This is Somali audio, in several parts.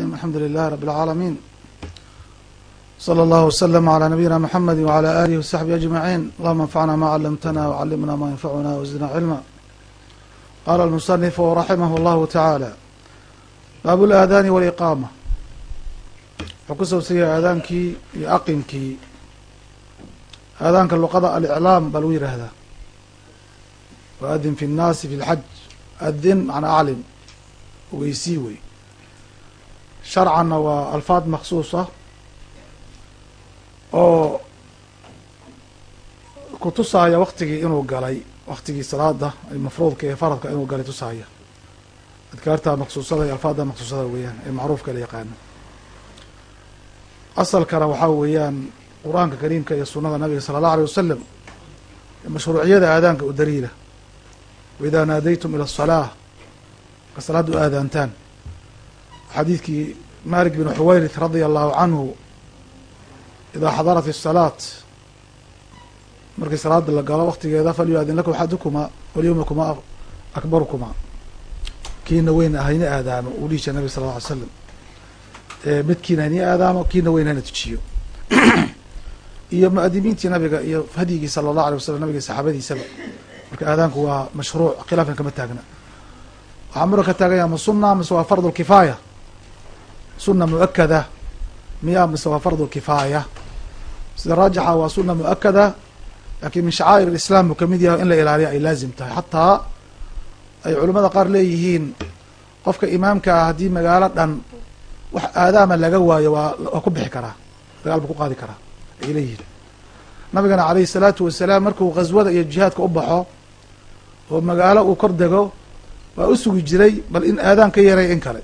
alxamdu lilah rab اlcaalamiin slى اllah wslm عlى nabiyina mxamedi wعlى alih وsaxbi aجmaعin allahuma anfacna ma calamtana wcalimna ma yanfacuna wزidna cilma qala اlmusanifu raximah اllahu taعaalى baab اlaadaani wاliqaama wuxuu ku saabsanyay aadaankii iyo aqimkii aadaanka luqada aliclaam baa lagu yihahdaa waadin fi الnaasi fi اlxaj adin macnaa aclim ogeysii wey sharcanna waa alfaad maksuusa oo kutusaaya waktigii inuu galay waktigii salaada mafruudka ee faradka inuu galay tusaaya adkaarta maqsuusada iyo alfaadda maqsuusada weeyaan ee macruufka la yaqaano asalkana waxaa weeyaan qur'aanka kariimka iyo sunada nabiga sala allahu alيyh wasalam mashruuciyada aadaanka u daliila waidaa naadaytum ila asalaa marka salaada aadaantaan xadiidkii malik bin xuwayrith radia allahu canhu idaa xadarat الsalaat markii salaada la galo waktigeeda falyuadin lakum axadukumaa walyowmakuma akbarukumaa kiina weyn hayna aadaamo uu dhihi jira nabig sal lla alay slam midkiina hayni aadaamo kiina weyn hayna tujiyo. Iyo muadimiintii nabiga iyo hadyigii sala allahu alay wasalam nabiga saxaabadiisaba. Marka aadaanku waa mashruuc khilaafkan kama taagna. Waxaa mura ka taagan yaha ma suna mise waa fard lkifaaya suna muakada miya mise waa fard lkifaaya sida raajixa waa suna muakada laakiin min shacaa'ir islam buu ka mid yahay in la ilaaliyo ay laazim tahay. Xataa ay culamada qaar leeyihiin qofka imaamka ah haddii magaalo dhan wax aadaama laga waayo waa waa ku bixi karaa dagaal buu ku qaadi karaa ay leeyihiin. Nabigana alayhi salaatu wasalaam markuu ghaswada iyo jihaadka u baxo oo magaalo uu kor dego waa u sugi jiray bal in aadaan ka yeeray in kale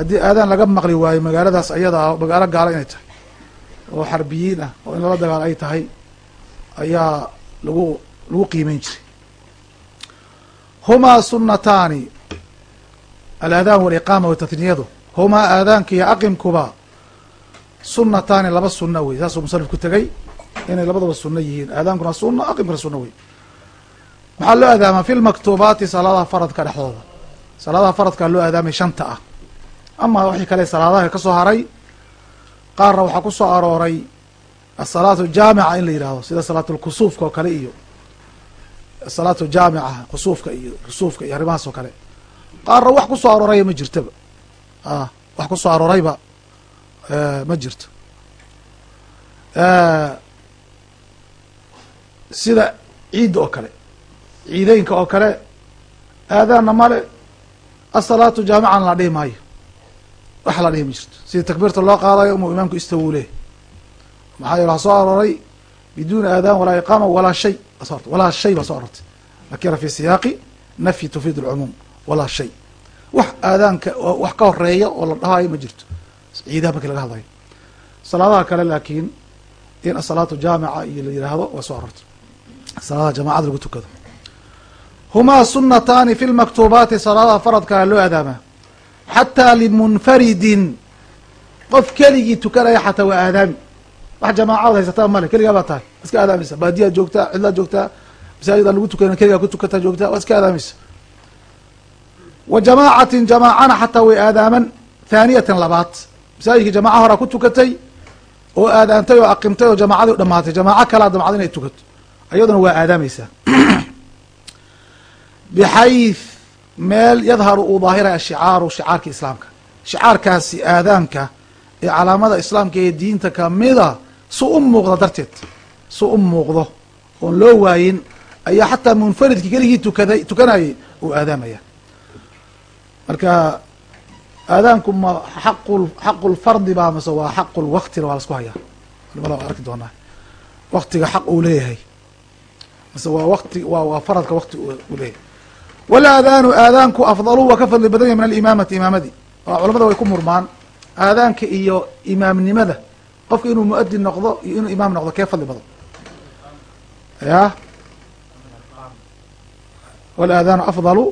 haddii aadaan laga maqli waayo magaaladaas ayada ah magaalo gaalo inay tahay oo xarbiyiin ah oo in lala dagaal ay tahay ayaa lagu lagu qiimeyn jiray. Humaa sunataani alaadaan waliqaama watatniyadu humaa aadaanka iyo aqimkuba sunataani laba sunna wey saasuu musanifku tegay inay labadaba sunno yihiin. Aadaankuna sunna aqimkuna sunna wey maxaa loo aadaamaa fi lmaktuubaati salaadaha faradka dhexdooda. Salaadaha faradkaa loo aadaamay shanta ah ama wixii kale salaadaha ka soo haray qaarna waxaa ku soo arooray asalaatu jaamica in la yidhahdo sida salaatu lkusuufka oo kale iyo asalaatu jaamica kusuufka iyo kusuufka iyo arrimahaas oo kale. Qaarna wax ku soo arooraya ma jirtaba a wax ku soo aroorayba ma jirto sida ciidda oo kale ciideynka oo kale aadaanna male asalaatu jaamican la dhihi maayo wax la dhihi ma jirto. Sida takbiirta loo qaadayo umuu imaamku istawule maxaa yeele soo arooray biduuni aadaan walaa iqaama walaa shay. So walaa shay baa soo arortay nakira fi siyaaqi nafyi tufiid alcumuum walaa shay. Wax aadaanka wax ka horreeya oo la dhahayo ma jirto. Ciidaha markii laga hadlayo. Salaadaha kale laakiin in asalaatu jaamica iyo la yidhaahdo waa soo arortay salaadaha jamaacada lagu tukado. Humaa sunataani fi lmaktuubaati salaadaha faradkaa loo aadaamaa xataa limunfaridin qof keligii tukanaya xataa waa aadaami wax jamaacad haysataa male keligaa baa tahay iska aadaamaysa baadiyaad joogtaa cidlaad joogtaa masaajidaan lagu tukan keligaa ku tukataa joogtaa waa iska aadaamaysa wa jamaacatin jamaacana xataa way aadaaman thaaniyatan labaad masaajidkii jamaaca horaa ku tukatay oo aadaantay oo aqimtay oo jamaacadii dhamaatay jamaaco kalaa damacda inay tukato ayaduna waa aadaamaysaa bixayth meel yadharu uu daahiraya ashicaaru shicaarka islaamka. Shicaarkaasi aadaanka ee calaamada islaamka ee diinta kamida su u muuqda darteed su u muuqdo oon loo waayin ayaa xataa munfaridkii keligii tukaday tukanayay uu aadaamaya. Marka aadaanku ma xaqu xaqu lfardi baa mase waa xaqu lwaktina waa lasku hayaa. Culimada arki doonaa. Waktiga xaq uu leeyahay. Mase waa wati waa waa faradka wakti uu leeyahay walaadaanu aadaanku afdalu waa ka fadli badan yahy min alimaamati imaamadii oo culamada way ku murmaan. aadaanka iyo imaamnimada qofka inuu muadin noqdo iyo inuu imaam noqdo kee fadli badan? Ya? Walaadaanu afdalu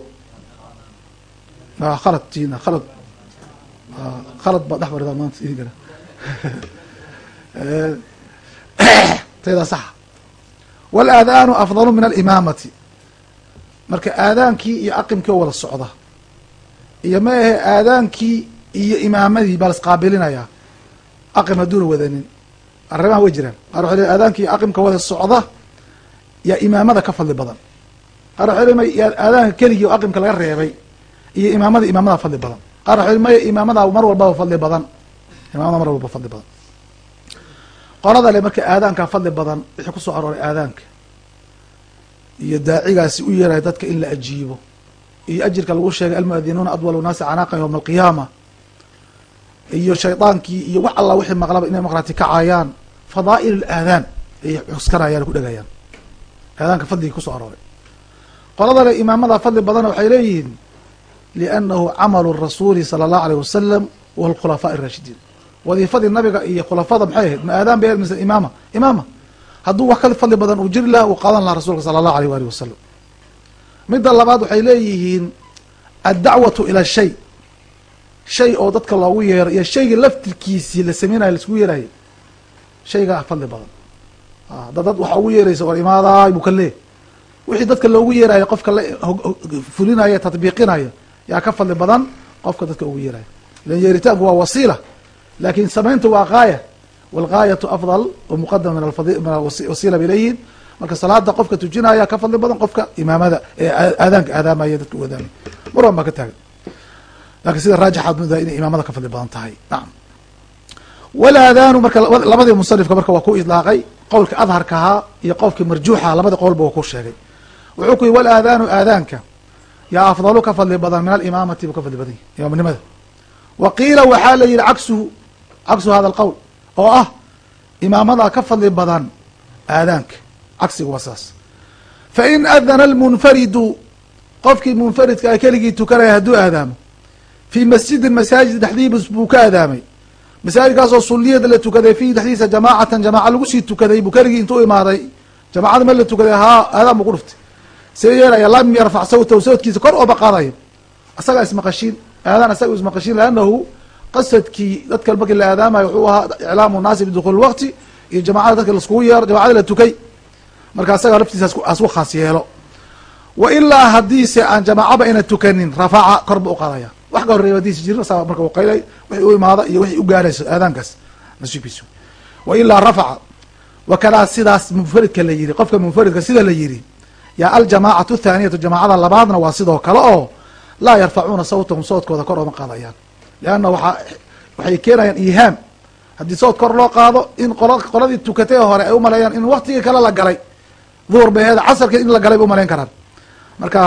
khalad tina khalad. Khalad baa dhex marida maanta idinkana taydaa saxa. Walaadaanu afdalu min alimaamati marka aadaankii iyo aqimkii oo wada socda. Iyo ma ahe aadaankii iyo imaamadii baa lasqaabilinayaa aqim hadduuna wadanin. Arrimaha way jiraan. Qaar waxay leeyihiin aadaanka iyo aqimka wada socda yaa imaamada ka fadli badan. Qaar waxay leeyihiin maya aadaanka keligii oo aqimka laga reebay iyo imaamada imaamada fadli badan. Qaar waxay leeyihiin maya imaamada mar walbaba fadli badan. Imaamada mar walba fadli badan. Qolada le marka aadaankaa fadli badan wixii ku soo arooray aadaanka iyo daacigaasi u yeerahay dadka in la ajiibo. Iyo ajirka lagu sheegay almuadinuuna adwalu naasi canaaqan yowma alqiyaama iyo shaydaankii iyo wax alla wixii maqlaba inay maqraati kacayaan. Fadaa'il aadaan ayay cuskanayaan ku dhegayaan aadaanka fadligii ku soo arooray. Qoladale imaamada fadli badana waxay leeyihiin liannahu camalu rasuuli sala allahu aleyh wasalam wa alkhulafaaء arashidiin wadiifadii nabiga iyo khulafada maxay ahayd? Ma aadaan bay mise imaama? Imaama hadduu wax ka fadli badan uu jiri laha uu qaadan lahaa rasulka sala allahu aleyh waalih wasalam midda labaad waxay leeyihiin addacwatu ila shay. Shay oo dadka loogu yeero iyo shayga laftirkiisii la sameynayo la isku yeerayo shaygaa fadli badan. Dad dad waxa ugu yeeraysa war imaadaay buu ka leey wixii dadka loogu yeerayo qofka la fulinaya tatbiiqinaya yaa ka fadli badan qofka dadka ugu yeerayo ilan yeeritaanku waa wasiila laakin samaynta waa gaaya wاlgaayatu afdal wamuqadam min wasiila bay leeyihiin marka salaada qofka tujinaya ka fadli badan qofka imaamada ee aadaanka aadaamaya dadka u aadaamay marwan baa ka taagan laakiin sida raajixaad mudaa inay imaamada ka fadli badan tahay nacam walaadaanu marka labadii musanifka marka waa ku idlaaqay qowlka adharkahaa iyo qowlka marjuuxa labada qowlba waa ku sheegay wuxuu ku yihi walaadaanu aadaanka yaa afdalu ka fadli badan min alimaamati buu ka fadli badan yahy imaamnimada wa qiila waxaa la yihi cagsuhu cagsu hada alqowl oo ah imaamada ka fadli badan aadaanka cagsiga waa saas. Fain adana almunfaridu qofkii munfaridka a keligii tukanaya hadduu aadaamo. Fii masjidin masaajid dhexdiibs buu ka aadaamay. Masaajidkaasoo sulliyada la tukaday fiihi dhexdiisa jamaacatan jamaaca lagu sii tukaday buu keligii intuu imaaday. Jamaacada ma la tukaday haa aadaan buu ku dhuftay. See yeelaya lam yarfac sawtahu sawtkiisa kor ooba qaadayo. Asagaa ismaqashiin aadaan asaga ismaqashiin liannahu qasadkii dadka markii la aadaamayo wuxuu ahaa iclaamu naasi bidukhuuli waqti iyo jamacada dadka laskugu yeero jamacada la tukay. Marka asaga laftiisa asku khaas yeelo. Wa ilaa haddiise aan jamaacaba ayna tukanin rafaca kor ba u qaadaya. Wax ka horreeya hadiisi jirin asaga marka u wixii u imaada iyo wixii u gaarayso aadaankaas nasiibkiisu. Wa ilaa rafaca wakadaa sidaas munfaridka la yiri qofka munfaridka sida la yiri yaa aljamaacatu thaaniyatu jamaacada labaadna waa sidoo kale oo laa yarfacuuna sawtahum sawtkooda kor ooma qaadayaan leanna waaa waxay keenayaan ihaam haddii sawt kor loo qaado in qol qoladii tukatay hore ay umaleeyaan in waktigii kale la galay duhur bay aheed casarkii in la galay bay umalayn karaan marka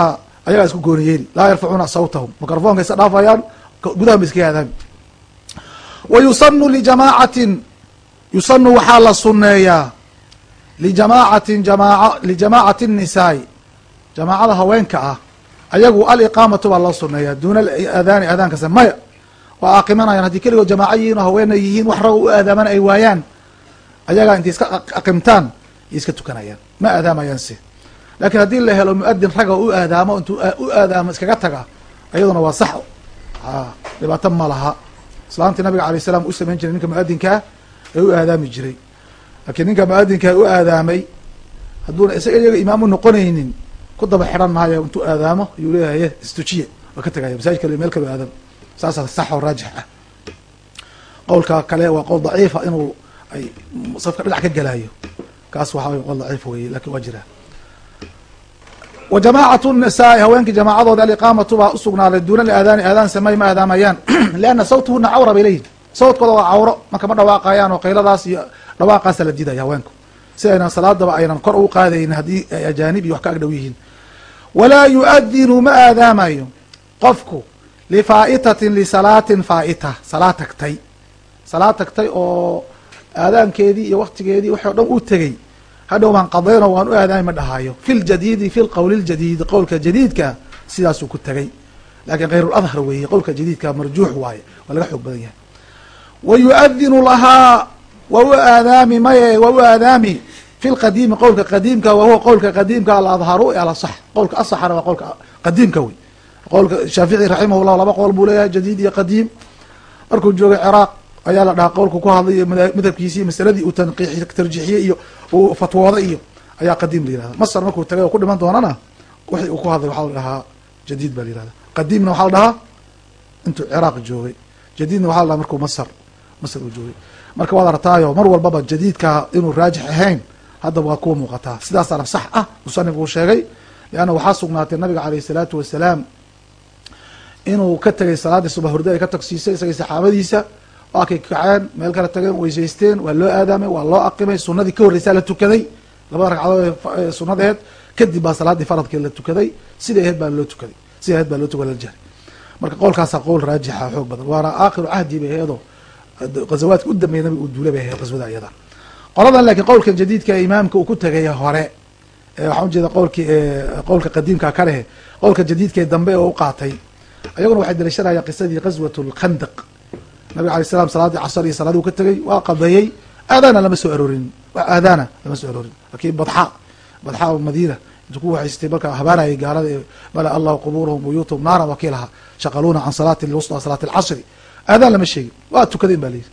ayagaa isku gooni yeeli laa yarfacuuna sawtahum microfonka isa dhaafayaan gudaha ba iskaga aadaami wa yusanu lijamaacatin yusanu waxaa la suneeyaa lijamaacatin jamaa lijamaacati الnisaai jamaacada haweenka ah ayagu aliqaamatu baa loo suneeyaa duuna aadaani aadaankase maya waa aqimanayaan haddii keligood jamaaco yihiin oo haweena yihiin wax raga u aadaamana ay waayaan ayagaa intay iska aqimtaan iyo iska tukanayaan. Ma aadaamayaan se laakiin haddii la helo muadin raga u aadaamo intuu u aadaamo iskaga taga iyaduna waa sax. A dhibaato ma laha. Islaantii nabiga alay salam u samayn jiray ninka muadinkaa ee u aadaami jiray. Laakiin ninka muadinkaa u aadaamay hadduuna isaga iyaga imaam u noqonaynin ku daba xidhan maayo intuu aadaamo ayuu leeyahay istujiye waa ka tegaya masaajid kale meel kale aadaam saasaa sax oo raajix ah. Qowlka kale waa qowl daciifa inuu ay safka dhinac ka gelaayo kaas waxa qowl daciif weye laakiin waa jiraa wa jamaacatu nisaai haweenkii jamaacadooda aliqaamatu baa usugnaaday duuna aadaani aadaan samay ma aadaamayaan lianna sawtuhuna cawra bay leeyihiin sawtkooda waa cawro marka ma dhawaaqayaan oo qayladaas iyo dhawaaqaasa la diidaya haweenku. Si aynan salaadaba aynan kor ugu qaadaynin haddii ay ajaanib wax ka agdhow yihiin. Walaa yuadinu ma aadaamayo. Qofku lifaa'itatin lisalaatin faa'ita salaad tagtay salaad tagtay oo aadaankeedii iyo waktigeedii o dhan u tegey hadhow baan qadayno waan u aadaami ma dhahayo fi ljadiidi fi lqowli ljadiidi qowlka jadiidka sidaasuu ku tegay laakiin hayr ladhar weeye qowlka jadiidka marjuux waaye waa laga xoog badan yahay wa yuadinu lahaa waa u aadaami maye waa u aadaami fi lqadiimi qowlka qadiimka wa huwa qowlka qadiimka aladharu e alasax qowlka asaxana waa qowlka qadiimka wey qowlka shaafici raximahullah laba qowl buu leeyahay jadiid iyo qadiim. Markuu joogay ciraaq ayaa la dhahaa qowlku ku hadlay iyo madhabkiisi masaladii uu tanqiix tarjiixiyey iyo uu fatwooday iyo ayaa qadiim la yihahda masr markuu tagay oo ku dhiman doonana wixii uu ku hadlay waxaa la dhahaa jadiid baa la yihahda qadiimna waxaa la dhahaa intuu ciraaq joogay. Jadiidna waxaa la markuu masr masr uu joogay. Marka waad artaayo mar walbaba jadiidka inuu raajix ahayn hadda waa kuwa muuqataa sidaasaana sax ah musanif uu sheegay leanna waxaa sugnaatay nabiga caleyh isalaatu wasalaam inuu ka tegay salaaddii suba hurda ay ka tagsiisay isagay saxaabadiisa waa kaceen meel kala tageen weysaysteen waa loo aadaamay waa loo aqimay sunadii ka horreysaa la tukaday. Labada ragcadood ee sunadeed kadib baa salaaddii faradkii la tukaday siday aheyd baa loo tukaday siday aheyd baa loo tukada la jahray marka qowlkaasa qowl raajixa xoog badan waana aakhiru cahdi bay aheedo ghazawaadka u dambeeya nabiga uu duulay bay aheyd qaswada iyada qoladan laakiin qowlkan jadiidka imaamka uu ku tegay hore waxaan ujeeda qowlkii qowlka qadiimka ka lehe qowlka jadiidkae dambe oo u qaatay ayaguna waxay daliishanayaan qisadii qaswat lkhandaq nabiga alay slam salaadii casar iyo salaadii u ka tegay waa qadeeyey aadaana lama soo aroorin. Aadaana lama soo aroorin. Laakiin badxa badxa madiina intu ku waxaystay markaa habaanayay gaalada mala allahu qubuurahum buyuutahum naaran wakiilaha shaqaluuna can salaati lwusطa salaati alcasri aadaan lama sheegin. Waa tukadeen ba layidhi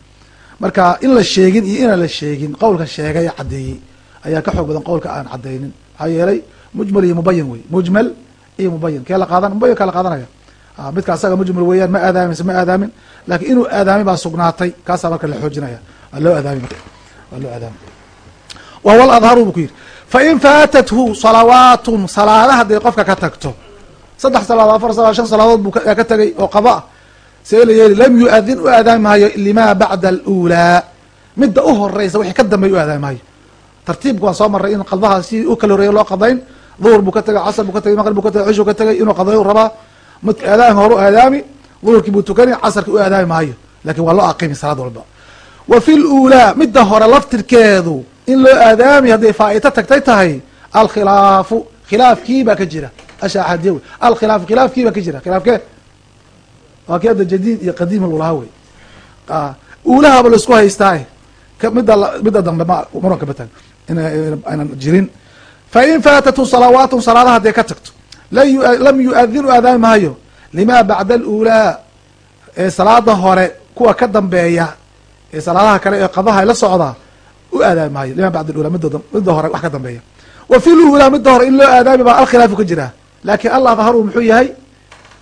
marka in la sheegin iyo inaan la sheegin qowlka sheegay caddeeyey. Ayaa ka xoog badan qowlka aan caddaynin. Maxaa yeelay mujmal iyo mubayin wey. Mujmal iyo mubayin kee la qaadan? Mubayin kaa la qaadanaya midka asaga mujmal weeyaan ma aadaamin mise ma aadaamin. Lakin inuu aadaami baa sugnaatay. Kaasaa marka la xoojinaya. Waa loo aadaami marka aadaami wa huwa aladharu bu ku yidhi fain faatathu salawaatun salaada hadday qofka ka tagto. Saddex salaadood afar salaad shan salaadood buu ka tegay oo qaba. Ah see la yeeli lam yu-adin u aadaami maayo limaa bacda alulaa midda u horeysa wixii ka dambeeya u aadaami maayo. Tartiibka waan soo maray in qadbaha si u kala horreeya loo qadayn. Duhur buu ka tegay casr buu ka tegay maqrib buu ka tegay cishu ka tegay inuu qadayo rabaa midka aadaanka hore u aadaami duhurkii buu tukani casarkii u aadaami maayo laakiin waa loo aqimi salaad walba. Wa fi lulaa midda hore laftirkeedu in loo aadaami hadday faaita tagtay tahay alkhilaafu khilaafkii baa ka jira. Ashaaxadiya wey alkhilaafu khilaafkii baa ka jira. Khilaafkee? Waa kii hadda jadiid iyo qadiim lulahaa wey. Uulahaba la isku haystaa midda midda dambe ma muranka batag inaynan jirin. Fain faatatu salawaatun salaadaha hadday ka tagto lam yu-adin u aadaami maayo lima bacda alulaa ee salaada hore kuwa ka dambeeya ee salaadaha kale ee qadaha la socdaa u aadaami maayo lima bacda alula midda hore wax ka dambeeya wa fi lulaa midda hore in loo aadaami baa alkhilaafu ka jiraa laakin allah dahru muxuu yahay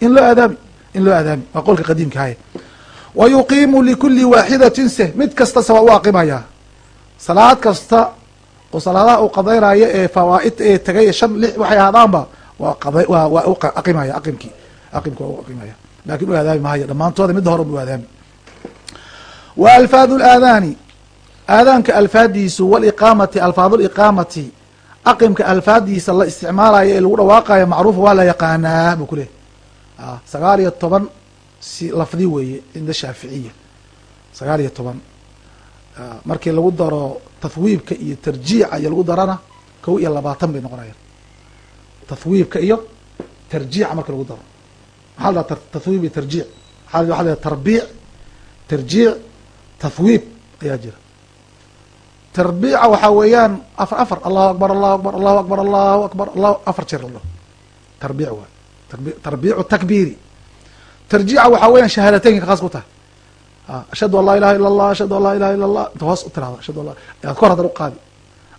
in loo aadaami in loo aadaami waa qolka qadiimkahay wa yuqiimu likuli waaxidatin se mid kastase waa u aqimayaa salaad kasta oo salaadaha uu qadaynayo ee fawaaid ee tagay shan lix waxay ahadaanba waa aqimaya aqimkii aqimki. Waa u aqimaya laakiin u aadaami maayo dhammaantooda midda hore wa la isticmaalayo ee lagu kuleh sagaal iyo toban si lafdi weeye cinda shaaficiya iyo toban. Markii lagu daro tahwiibka iyo tarjiica iyo lagu darana kow iyo labaatan bay noqonayaan tahwiibka iyo tarjiica marki lagu daro maxaa la dhaha tahwiib iyo tarjiic aa waxa la tarbiic tarjiic tahwiib ayaa jira tarbiica waxaa weeyaan afar afar allahu akbar allahu akbar allahu akbar allahu akbar allahu afar jeer la dhaho tarbiic waay tarbiicu takbiiri tarjiica waxaa weeyaan shahaadateynka khaas ku tahay ashhadu an laa ilaha ila allah ashhadu an laa ilaha illa allah inta hoos u tirahda ashhadu an yaad kor hadan uqaadi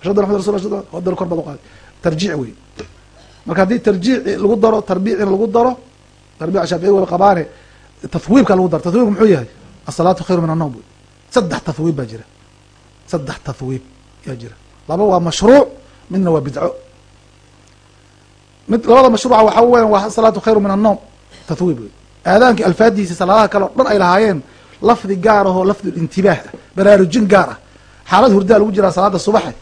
ashhadu an maxamad rasul ashhadu hadan kor baad uqaadi tarjiic wey marka haddii tarjiic lagu daro tarbiicina lagu daro tarbiic shaafici wala qabaane tahwiibka lagu daro tahwiibka muxuu yahay? Asalaatu khayru min annowm wey saddex tahwiib baa jira. Saddex tahwiib yaa jira. Laba waa mashruuc midna waa bidco. Mid labada mashruuca waxaa weyan waa asalaatu khayru min annowm tahwiib wey aadaankii alfaadiisa salaadaha kale o dhan ay lahaayeen lafdi gaar ahoo lafdu intibaah ah baraarujin gaar ah. Xaalad hurdaa lagu jiraa salaada subaxe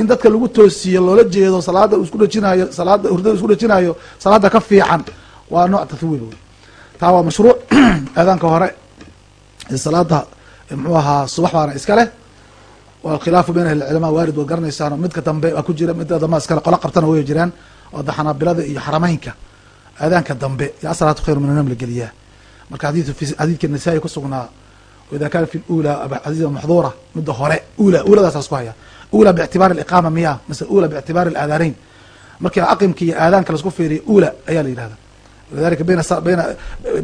in dadka lagu toosiyo loola jeedo salaada uu isku dhejinaayo salaada hurdada isku dhejinaayo salaada ka fiican waa nooc tahwiib wey taa waa mashruuc. Aadaanka hore salaada muxuu ahaa subax baana iska leh. Walkhilaafu bayn ahli culamaa waarid waad garanaysaano midka dambe waa ku jira midka dambe iskale qola qabtana way jiraan oda xanaabilada iyo xarameynka aadaanka dambe yo asalaatu khayru min anam la geliyaa. Marka xadii xadiidka nasaa-i kusugnaa ida kana fi ula xadiis maxduura midda hore ula uladaas lasku haya ula bictibaari aliqaama miya mase ula bictibaari alaadaanayn markii aqimka iyo aadaanka lasku fiiriya ula ayaa la yidhahda lidalika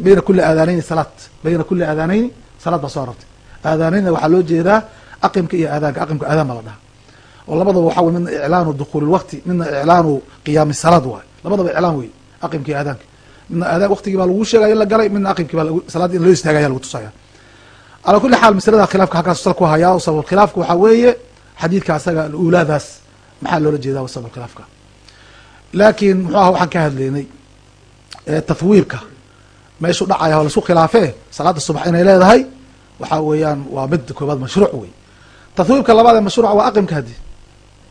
bayna kuli aadaanayni salaad bayna kuli aadaanayni salaad baa soo arortay aadaanaynna waxaa loo jeedaa aqimka iyo aadaanka aqimka aadaan baa la dhaha oo labadaba waxa wey midna iclaanu dukuuli lwaqti midna iclaanu qiyaami salaad waay labadaba iclaan wey aqimka iyo aadaanka midna aadaan waqtigii baa lagu sheegaya in la galay midna aqimkii baa salaaddi in loo istaagaya lagu tusaya calaa kuli xaal maslada khilaafka halkaas sal ku hayaa sabab khilaafka waxaa weeye xadiidka asaga aluulaadaas maxaa loola jeedaa sabab khilaafka laakiin muxuu aha waxaan ka hadlaynay tahwiibka meeshu dhacaya oo la isku khilaafee salaada subax inay leedahay waxaa weeyaan waa mid koobaad mashruuc wey tahwiibka labaad ee mashruuca waa aqimka haddi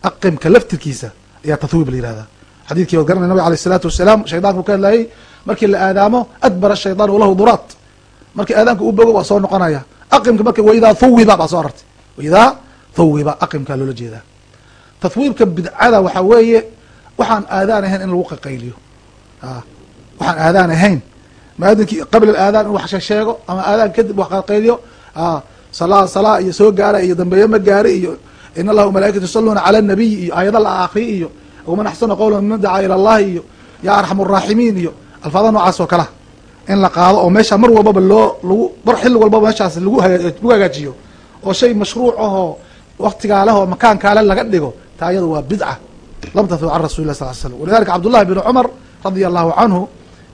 aqimka laftirkiisa ayaa tahwiib la yihahdaa xadiidkii waad garanay nabig aleyh isalaatu wasalaam shaydaanku ka hadlayay markii la aadaamo adbara shaytaan walahu duraat markii aadaanka u bogo waa soo noqonaya. Aqimka marka waidaa thuwiba baa soo arartay. Waidaa thuwiba aqimkaa loola jeedaa. Tahwiibka bidcada waxaa weeye waxaan aadaan ahayn in lagu qaqayliyo. Waxaan aadaan ahayn. Maadinkii qabla aadaan in wax sheego ama aadaan kadib wax qaqayliyo salaa salaa iyo soo gaara iyo dambeeye ma gaari iyo in allaha malaikatu yusaluuna cala nabiy iyo aayada la akriy iyo waman axsana qowla miman dacaa ila allahi iyo ya arxam araaximiin iyo alfaada noocaas oo kalea in la qaado oo meesha mar walbaba loo lagu mar xilli walbaba meeshaas lagu hagaajiyo. Oo shay mashruuc ahoo waktigaa leh oo makaankaa le laga dhigo taa iyada waa bidca. Lam tathub can rasuli lah sal l slam walidalika cabdullahi bn cumar radia allahu canhu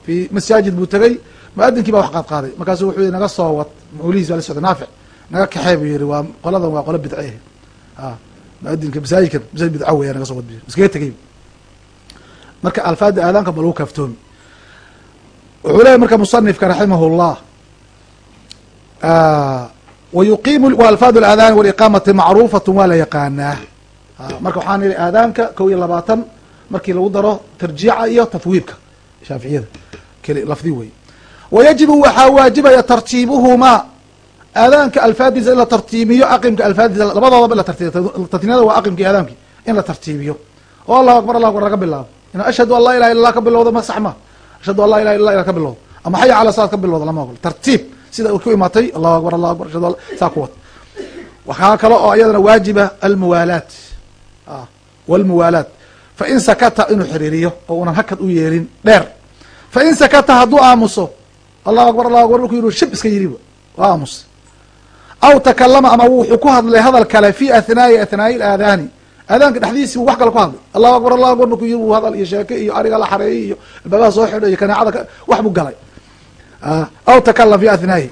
fi masaajid buu tegey muadinkii baa wax qaad qaaday. Markaasu wuxuu yihi naga soo wad. Mawlihiis baa la socday naafic. Naga kaxee buu yihi waa qoladan waa qolo bidce muadinka masaajidkan masaajid bidco weya naga soo wad iskaga tegey. Marka alfaada aadaanka ba lagu kaaftoomi. Wuxuu leeyahy marka musanifka raximah llah wayuqiimu alfaad aadaani waliqaamati macruufat waa la yaqaanaa marka waxaan ihi aadaanka kow iyo labaatan markii lagu daro tarjiica iyo tahwiibka shaaficiyada lafdi wey wayajibu waxaa waajibaya tartiibuhumaa aadaanka alfaadiisa in la tartiibiyo aqimka alfaadiisa labadoodaba in la tartiibiyo tatniyada waa aqimkii aadaamki in la tartiibiyo oo allahu akbar allahu akbar laga bilaabo in ashhadu an laa ilaha illa lah ka bilowdo ma sax ma ashhadu an laa ilaha illa ka bilowdo ama xaya cala salaad ka bilowdo lama ogolo tartiib sida ku imaatay allahu akbar allahu akbar saa ku wad waxaa kale oo iyadana waajiba almuwaalaat. Walmuwaalaat. Fain sakata inuu xiriiriyo oo unan hakad u yeelin dheer. Fain sakata hadduu aamuso allahu akbar allahu akbar markuu yihi shib iska yiriba waa aamus. Aw takalama ama wuxuu ku hadlay hadal kale fi athnaa'i athnaa'i aadaani aadaanka dhexdiisi bu wax kale ku hadlay. Allahu akbar allahu akbar markuu yiri hadal iyo sheeke iyo ariga la xareeyey iyo albabaha soo xidho iyo kanaacada wax buu galay aw takalam fi athnaa'i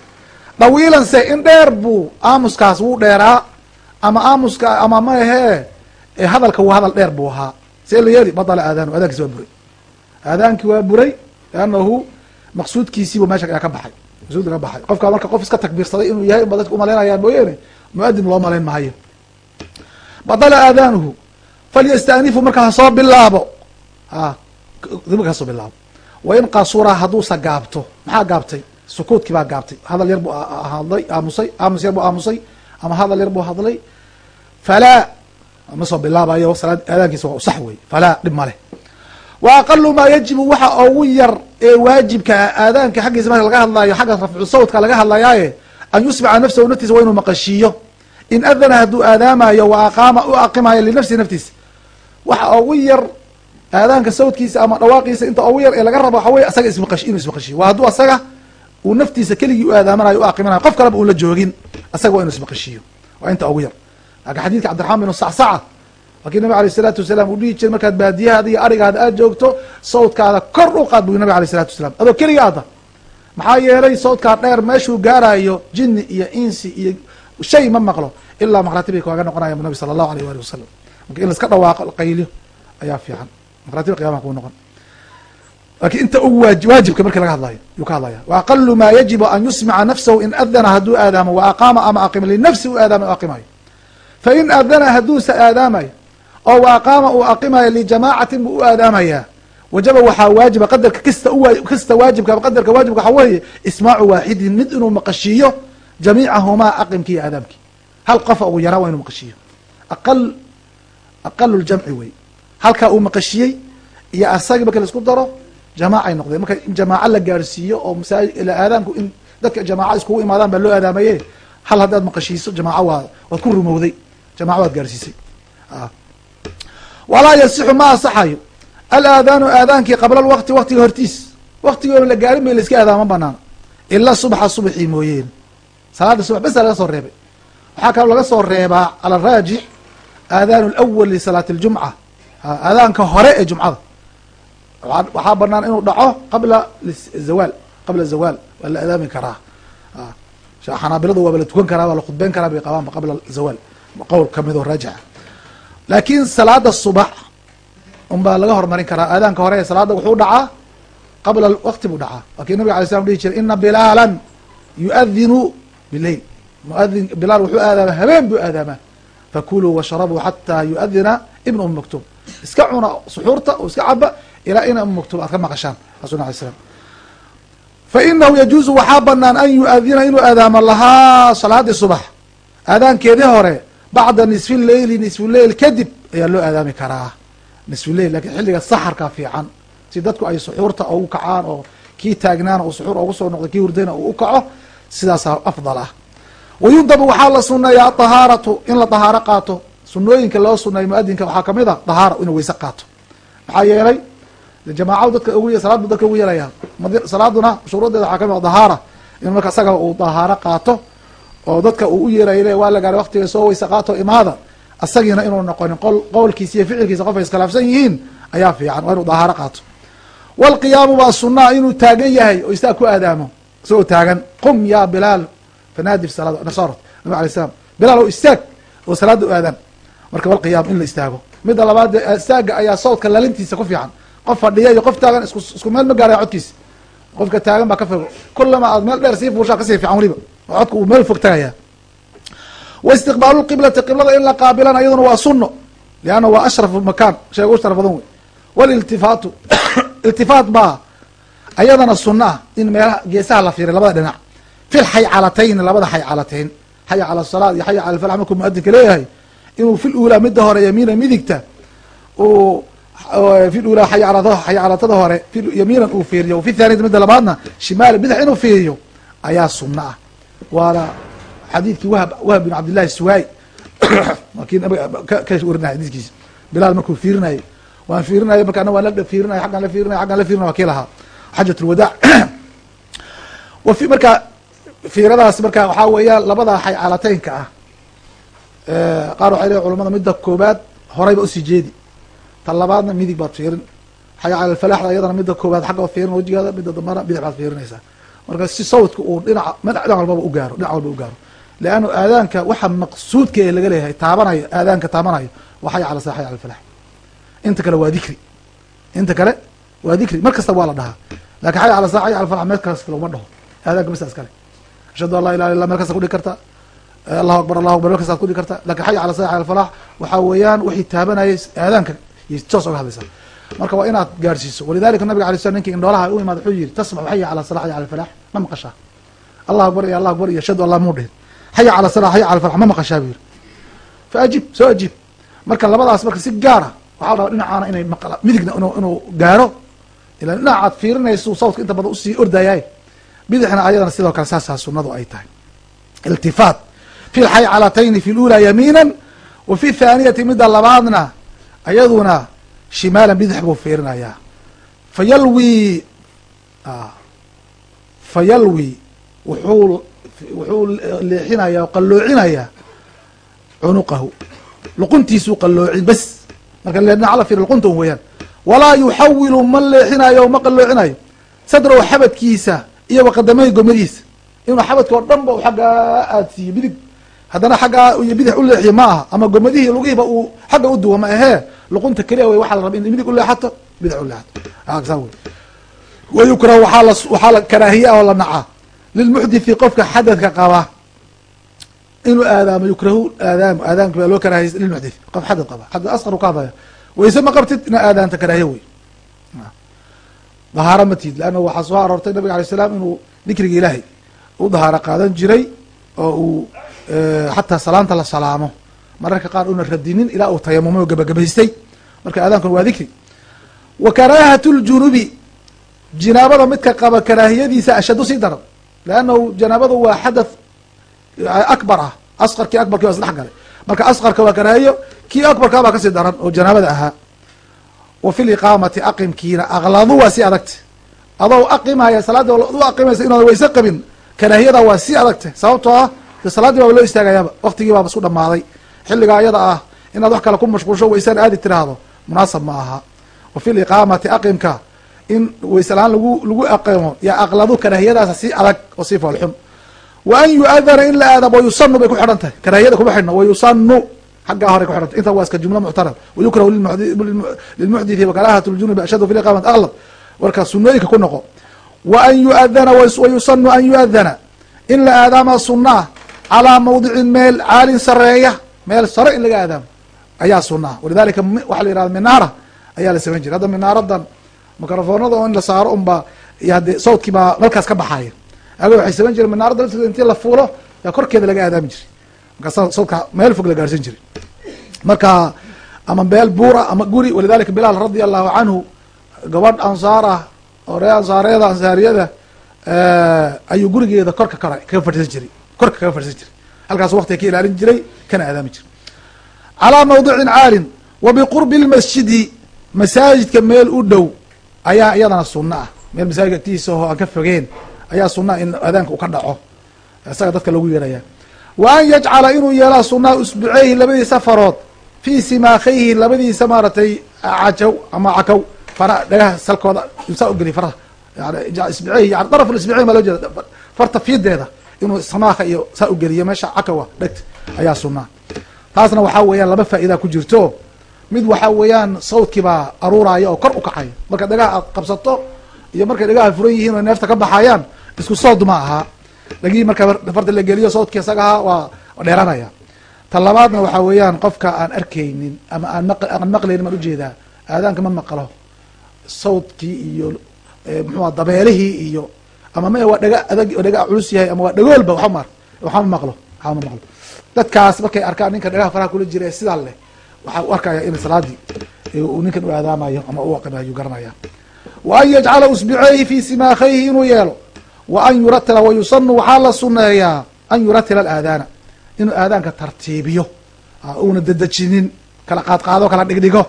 dawiilan se in dheer buu aamuskaas wuu dheeraa ama aamuska ama maahee hadalka waa hadal dheer buu ahaa. See la yeeli badala aadaanu aadaankiisi waa buray. Aadaankii waa buray liannahu maqsuudkiisiibu meesha ka baxay. Maqsuudka ka baxay. Qofka marka qof iska takbiirsaday inuu yahay ba dadka u malaynaya mooyeene mu'adin loo malayn mahayo badala aadaanuhu falyastanifu marka hasoo bilaabo. A marka hasoo bilaabo wain qasura hadduusa gaabto maxaa gaabtay? Sukuudkii baa gaabtay. Hadal yar buu hadlay aamusay aamus yar buu aamusay ama hadal yar buu hadlay. Falaa ma bilaabayo salaad aadaankiisa waa sax wey falaa dhib maleh wa aqalu maa yajibu waxa ugu yar ee waajibka aadaanka xaggiisa marka laga hadlayo xagga rafcu sawtka laga hadlayaaye an yusmica nafsahu naftiisa waa inuu maqashiiyo. In adana hadduu aadaamayo wa aqaama u aqimayo linafsihi naftiisa. Waxa ugu yar aadaanka sawtkiisa ama dhawaaqiisa inta ugu yar ee laga rabo waxa wey asaga inuu ismaqashiyo waa hadduu asaga uu naftiisa keligii u aadaamanayo u aqiminayo qof kaleba uun la joogin asaga waa inuu ismaqashiiyo waa inta ugu yar. Laakin xadidka cabdiraxmaan binu sacsaca laakiin nabig alay isalaatu wasalaam uu dhihi jiray markaad baadiyahaada iyo arigaada aad joogto sawdkaada kor u qaad bu nabig alay isalatu wasalaam. Adoo keliga aada maxaa yeelay sawdkaa dheer meeshuu gaarayo jini iyo insi iyo shay ma maqlo ilaa maqratibay kaaga noqonaya nabi sala allahu aleyh wali wasalam marka in laiska dhawaaqo qayliyo ayaa fiican maqratib qiyamaha kuu noqon laakiin inta ugu waa waajibka marki laga hadlayo yuu ka hadlaya wa aqalu ma yajibu an yusmica nafsahu in adana hadduu aadaamo wa aqaama ama aqima linafsi u aadaama u aqimayo fain adana hadduusa aadaamayo oo wa aqaama uu aqimayo lijamaacatin buu u aadaamayaa wajaba waxaa waajiba qadarka kista kasta waajibka qadarka waajibka waxaa weeye ismaacu waaxidin mid inuu maqashiiyo jamiicahumaa aqimkii iyo aadaamkii hal qofa ugu yaraa waa inuu maqashiiyo aqal aqalu ljamci wey halkaa uu maqashiyey iyo asagii marki la isku daro jamaacay noqdeen. Marka in jamaaco la gaarhsiiyo oo masaajid ila aadaamku in dadka jamaaca iskugu imaadaan baa loo aadaamaye hal haddaad maqashiiso jamaaco waa waad ku rumowday. Jamaco waad gaarsiisay. Walaa yasixu ma asaxayo. Alaadaanu aadaankii qabla lwaqti waqtiga hortiis. Waqtigoona la gaarin ba laiska aadaama banaana ila subxa subxii mooyeen. Salaada subax besa laga soo reebay. Waxaa kaloo laga soo reebaa cala raajix aadaanu lawal lisalaati ljumca aadaanka hore ee jumcada. Waxaa banaan inuu dhaco qabla zawaal qabla zawaal waa la aadaami karaa. Xanaabiladu waaba la tukan karaa waa la khudbeyn karaa bay qabaanba qabla zawaal qowl ka mid oo raajixa laakiin salaada subax unbaa laga hormarin karaa. Aadaanka hore ee salaada wuxuu dhacaa qabla waqti buu dhacaa. Lakin nabig alay slam dhihi jiray ina bilaalan yuadinu bileil muadin bilaal wuxuu aadaamaa habeen buu aadaamaa fakuluu washrabuu xataa yuadina ibna um maktuum iska cuna suxuurta oo iska caba ilaa ina maktuum aad ka maqashaan rasul alay slam fa inahu yajuuzu waxaa banaan an yuadina inuu aadaamo lahaa salaadii subax. Aadaankeedii hore bacda nisfi leyli nisfu leyl kadib ayaa loo aadaami karaa. Nisfu leyl laakiin xilliga saxarka fiican. Si dadku ay suxuurta ugu kacaan oo kii taagnaana uu suxuur ugu soo noqday kii hurdayna uu u kaco sidaasaa afdal ah. Wayundabu waxaa la suneeya adahaaratu in la dahaaro qaato sunooyinka loo suneeya muadinka waxaa ka mid a dahaara inuu weyse qaato. Maxaa yeelay jamaacadu dadka ugu salaad bu dadka ugu yeelaya salaaduna shuruudeeda waxaa ka mid a dahaara. In marka isaga uu dahaaro qaato oo dadka uu u yeerayo waa la gaaray waktiga soo weyse qaato imaada asagiina inuu noqonin qowlkiisa iyo ficilkiisa qof ay iskhilaafsan yihiin ayaa fiican waa inuu dahaaro qaato. Waalqiyaamu waa sunaa inuu taagan yahay oo istaag ku aadaamo isagoo taagan. Qum ya bilaal fanaadif salaad nasar nabig alay slam bilaal oo istaag oo salaada u aadaan marka walqiyaam in la istaago. Midda labaad istaaga ayaa sawdka lalintiisa ku fiican. Qof fadhiya iyo qof taagan isku meel ma gaaraya codkiisa. Qofka taagan baa ka fogo. Kulama aad meel dheer sii fuushaa ka sii fiican weliba oo codka uu meel fog tagaya. Wa istiqbaalu qiblati qiblada in la qaabilana iyaduna waa suno lianna waa ashrafu makaan. Shayga ugu badan wey. Waliltifaatu iltifaat baa ayadana suno ah in meelaha geesaha la fiiray labada dhinac. Fi lxaycalatayn labada xaycalatayn xaya cala asalaad iyo xaya cala alfalax markuu muadinka leeyahay inuu fi lulaa midda hore yamiina midigta uu fi lulaa xaycalatada hore yamiinan uu fiiriyo. Fi thaniyati midda labaadna shimaala bidix inuu fiiriyo ayaa suno ah. Waana xadiidkii wahb wahb bin cabdillahi suwaay kii nabiga ka warinaya xadiiskiisa. Bilaal markuu fiirinayay waan fiirinaya markaana waan la fiirinaya aggaan la fiirinaya aggaan la fiirinaya waa kii lahaa. Xajat lwadaac marka fiiradaas marka waxaa weeyaan labada xaycalateynka ah qaar waxay leeyn culamada midda koobaad horeyba u sii jeedi ta labaadna midig baad fiirin xaya cala alfalaxda iyadana midda koobaad xagga fiirin wajigeeda midda dambana bidix baad fiirinaysaa marka si sawdka uu dhinaca dhinac walbaba ugaaro dhinac walba ugaaro leanna aadaanka waxa maqsuudka ee laga leeyahay taabanayo aadaanka taabanayo waa xaya cala sa xaya cala alfalax inta kale waa dikri inta kale waa dikri mar kasta waa la dhahaa laakiin xaya cala sa xaya cala alfalax meel kas laguma dhaho aadaanka masaas kale ashhadu an laa ilaha illa meel kasta kudhigi karta allahu akbar allahu akbar meel kastaad kudhigi karta laakiin xaya cala sa cala alfalax waxaa weeyaan wixii taabanayay aadaanka iyo toos oga hadlaysaa marka waa inaad gaadhsiiso walidalika nabiga alay slam ninkii indhoolaha u imaad wuxuu yihi tasmacu xaya cala sala xaya cala alfalax ma maqashaa. Allahu akbar iyo allah akbar iyo ashhadu an laa muu dhihin xaya cala sala xaya cala alfalax ma maqashaa buu yihi fa ajib soo ajib. Marka labadaas marka si gaara waxaa la rabaa dhinacaana inay maqla midigna inu inuu gaaro. Ila dhinacaad fiirinaysu sawdka inta badan u sii ordayaay bidixna ayadana sidoo kale saasaa sunadu ay tahay. Iltifaat fi lxaycalatayni fi lula yamiina wa fi thaaniyati midda labaadna ayaduna shimaalan bidix buu fiirinayaa fayalwi fayalwi wuxuu wuxuu leexinaya o qalloocinayaa cunuqahu luquntiisuu qalloocin bes marka dhinac la fiir luqunta un weeyaan walaa yuxawilu ma leexinayo ma qalloocinayo sadraw xabadkiisa iyo waqadamay gomadiisa inuu xabadka oo dhan ba xaggaa aadsiiyo bidig haddana xaggaa bidix u leexiyo ma aha ama gomadihii lugihiiba uu xagga u duwa ma ahee luqunta keliya wey waxaa la raba in midig u leexato bidix u leexato. Saa wey wayukrahu waxaa la karaahiya oo la naca. Lilmuxdithi qofka xadadka qaba inuu aadaamo yukrahu aadaamo aadaamka baa loo karaahiyay lilmuxdith qof xadad qaba xadad asqar u ka hadlaya wayse ma qabtid ina aadaanta karaahiya wey. Dahaaro ma tiid leanna waxaa soo aroortay nabiga alay slam inuu dikriga ilaahay u dahaaro qaadan jiray oo uu xataa salaanta la salaamo. Mararka qaar una radinin ilaa uu tayamumay oo gabagabaystay marka aadaankuna waa dikri. Wa karaahat ljunubi. Jinaabada midka qaba karaahiyadiisa ashadu sii daran leannahu janaabadu waa xadath akbar ah. Asqarkii akbarkii waa isdhex galay. Marka asqarka waa karaahiyo kii akbarkaa baa ka sii daran oo janaabada ahaa. Wa fi liqaamati aqimkiina akladu waa si adagta adoo aqimaya salaadda u aqimaysa inaad wayse qabin karaahiyada waa si adagta sababtoo ah de salaaddii baaba loo istaagayaaba waktigii baaba isku dhamaaday xilligaa ayada ah inaad wax kale ku mashquulsho waysaan aadi tiraahdo munaasab ma aha. Wa fi liqaamati aqimka in wayse la'aan lagu lagu aqimo yaa aqladu karaahiyadaasa si adag oo si foolxun. Wa an yu-adana in la aadamo wayusanu bay ku xidhan tahay karaahiyada kuma xidhno wayusanu xaggaa hore ku xidhanta inta waa iska jumla muctarad wayukrahu lilmuxdithi wakarahat ljunubi ashadu fi liqamat aklad warka sunooyinka ku noqo. Wa an yu-adana wayusanu an yu-adana in la aadaama sunaa calaa mawdicin meel caalin sareeya meel sare in laga aadaamo ayaa sunaa walidalika waxaa la yihahda minaara ayaa la samayn jiray. Hadda minaaradan microfoonada oo in la saaro unba iyo haddee sawdkii baa dalkaas ka baxaaya. Aga waxay samayn jireen minaaradda intii la fuulo yaa korkeeda laga aadaami jiray. Markaasa sawdka meel fog la gaarhsan jiray. Marka ama meel buura ama guri walidalika bilaal radia allahu canhu gabadh ansaar ah oo ree ansaareeda ansaariyada ayuu gurigeeda korka kora kaga fadhiisan jiray korka kaga fadhiisan jiray halkaas waktiga ka ilaalin jiray kana aadaami jiray calaa mawdicin caalin wa biqurbi lmasjidi masaajidka meel u dhow ayaa iyadana sunno ah. Meel masaajidka agtiisa oo aan ka fogeen ayaa sunaa in aadaanka uu ka dhaco isaga dadka lagu yeeraya wa an yajcala inuu yeelaa sunaa usbuceyhi labadiisa farood fii simaakayhi labadiisa maaratay cajow ama cakow fara dhagaha salkooda saa ugeliy faraha isbiceyhi yani daraf isbiceyn baa loo jeeda farta fiideeda inuu samaaka iyo saa ugeliyo meesha cakowa dhegta ayaa sunaa taasna waxaa weeyaan laba faa'idaa ku jirto. Mid waxaa weeyaan sawdkii baa aruuraya oo kor u kacaya marka dhagaha aad qabsato iyo markay dhagaha furan yihiin oo neefta ka baxayaan isku sawd ma ahaa dhagihii marka farta la geliyo sawdkii isagaha waa dheeranaya ta labaadna waxaa weeyaan qofka aan arkaynin ama aan maqlaynin baan u jeedaa aadaanka ma maqlo. Sawdkii iyo muxua dabeelihii iyo ama ma waa dhaga adag oo culus yahay ama waa dhagoolba waxa ma waxama maqlo waxama maqlo. Dadkaas markay arkaan ninka dhagaha faraha kula jira ee sidaa leh waxaa u arkaya in salaadii uu ninkan u aadaamayo ama u aqimayo garanaya. Wa an yajcala usbiceyhi fi simaakayhi inuu yeelo wa an yuratila wayusanu waxaa la suneeyaa an yuratila alaadaana inuu aadaanka tartiibiyo una dedejinin kala qaadqaado kala dhigdhigo.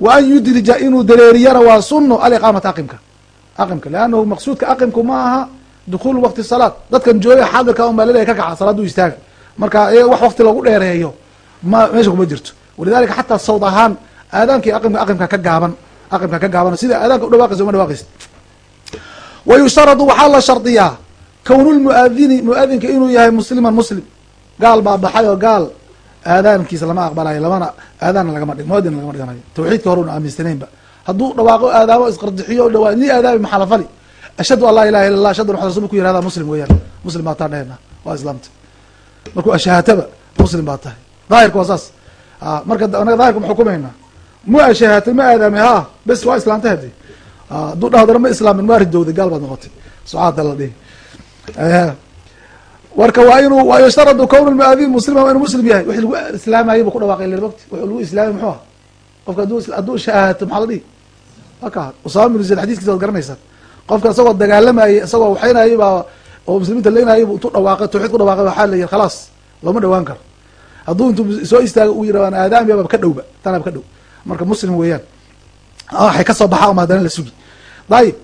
Wa an yudrija inuu dareeriyana waa suno aliqaamata aqimka aqimka leannahu maqsuudka aqimku ma aha dukuulu waqti salaad. Dadkan jooga xaadirka un baa laleeyahy ka kaca salaaduu istaaga marka wax wakti lagu dheereeyo ma meesha kuma jirto. Walidalika xataa sawd ahaan aadaankii aqimka aqimka ka gaaban aqimka ka gaaban. Sida aadaanka udhawaaqaysa uma dhawaaqaysa wa yushtaradu waxaa la shardiyaa kownulmuadini muadinka inuu yahay musliman muslim. Gaal baa baxay oo gaal aadaankiisa lama aqbalayo lamana aadaanna lagama dhig muadin lagama dhiganayo. Tawxiidka hore aaminsanaynba hadduu dhawaaqo aadaamo isqardixiyo o dhawaa ni aadaami maxalafali ashhadu an laa ilaha illa allah ashhadu an rasul ku yirahda muslim weeyaan. Muslim baa taa dhehena waa islaamta markuu ashahataba muslim baa tahay. Daahirka waa saas. Marka anaga daahirka ma xukumayna. Mu ashahatay ma aadaamay ha bes waa islaamtay hadi hadduu dhahdana ma islaamin waa ridowday gaal baad noqotay. Sucaada la dhihi. Marka waa inuu waa yushtaradu kown lmuadin muslima waa inuu muslim yahay. Wixi lagu islaamayay bu ku dhawaaqay lmogti wuxuu lagu islaamay muxuu aha qofka hadduu shahaato maxaa la dhihi aka usama bin zayd xadiskiisa waad garanaysaan. Qofka isagoo dagaalamayay isagoo waxaynayay baa oo muslimiinta leynayay bu intuu dhawaaqay tawxiid ku dhawaaqay waxaa la yihi khalaas looma dhawaan karo hadduu intuu soo istaaga uu yidha waan aadaamiyaba ka dhowba. Tanaba ka dhow. Marka muslim weeyaan. Waxay ka soo baxa ama haddana la sugi. Dayib.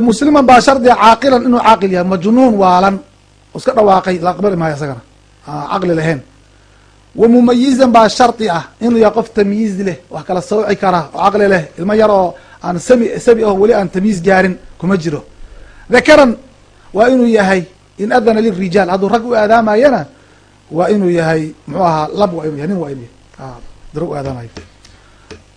Musliman baa shardiga caaqilan inuu caaqil yahay majnuun waalan. Iska dhawaaqay la aqbali maayo isagana. Caqli lahayn wa mumayizan baa shardi ah inuu yahay qof tamyiiz leh wax kala sooci kara oo caqli leh ilmo yar oo aan sami sabi aho weli aan tamyiiz gaarin kuma jiro. Dakaran waa inuu yahay in adana lirijaal hadduu rag u aadaamayana waa inuu yahay muxuu ahaa lab waa inu yahay nin waa inu yahay. Daro u aadaamayo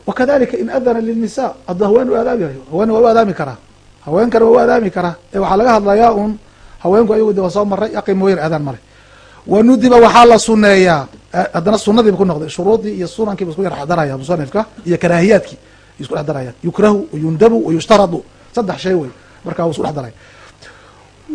wakadalika in adana lilnisa hadduu haween u aadaamayo haween waa u aadaami karaa haweenkana waa u aadaami karaa ee waxaa laga hadlayaa un haweenku ayagu de maray aqim mooyan aadaan male wa nudiba waxaa la suneeyaa haddana sunadiiba ku noqday. Shuruudii iyo sunankiiba isku yardaraya musanifka iyo karaahiyaadkii isku dhex darayaan yukrahu wayundabu wayushtaradu saddex shay wey. Markaa u isku dhex daray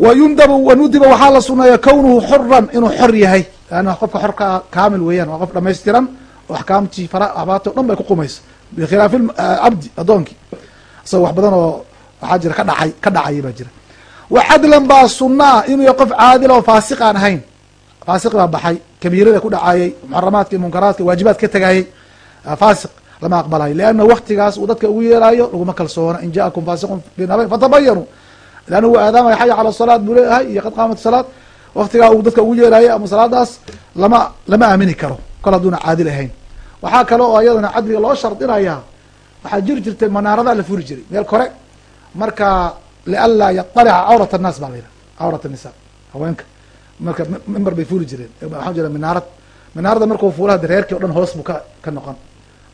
wa yundabu wanudiba waxaa la suneeya kownuhu xoran inuu xor yahay. Leanna qofka xorkaa kaamil weeyaan waa qof dhamaystiran oo axkaamtii fara abaati o dhan bay ku qumayso bikhilaafi cabdi addoonkii isagoo wax badan oo waxaa jira ka dhacay ka dhacay baa jira. Wa cadlan baa sunna ah inuu yahay qof caadila oo faasiq aan ahayn. Faasiq baa baxay kabiirada ku dhacaayey muxaramaadka iyo munkaraadka waajibaad ka tegaayey ah, faasiq lama aqbalayo lianna waktigaas uu dadka ugu yeeraayo laguma kalsoona. In jaakum faasiqun binabay fatabayanuu leanna wuu aadaamaya xaya cala salaad buu leeyahay iyo qad qaamat salaad. Waktigaa uu dadka ugu yeeraayo ama salaadaas lama lama aamini karo. Kol hadduuna caadil ahayn waxaa kale oo iyadana cadliga loo shardinayaa. Waxaa jiri jirtay manaaradaa la furi jiray. Meel kore markaa lianlaa yatalica cawrat annaas baa la yidhaha cawrat anisa haweenka marka mimber bay fuuli jireen. Waxaa jira minaarad. Minaarada markuu fuulaha reerkii o dhan hoos buu ka ka noqon.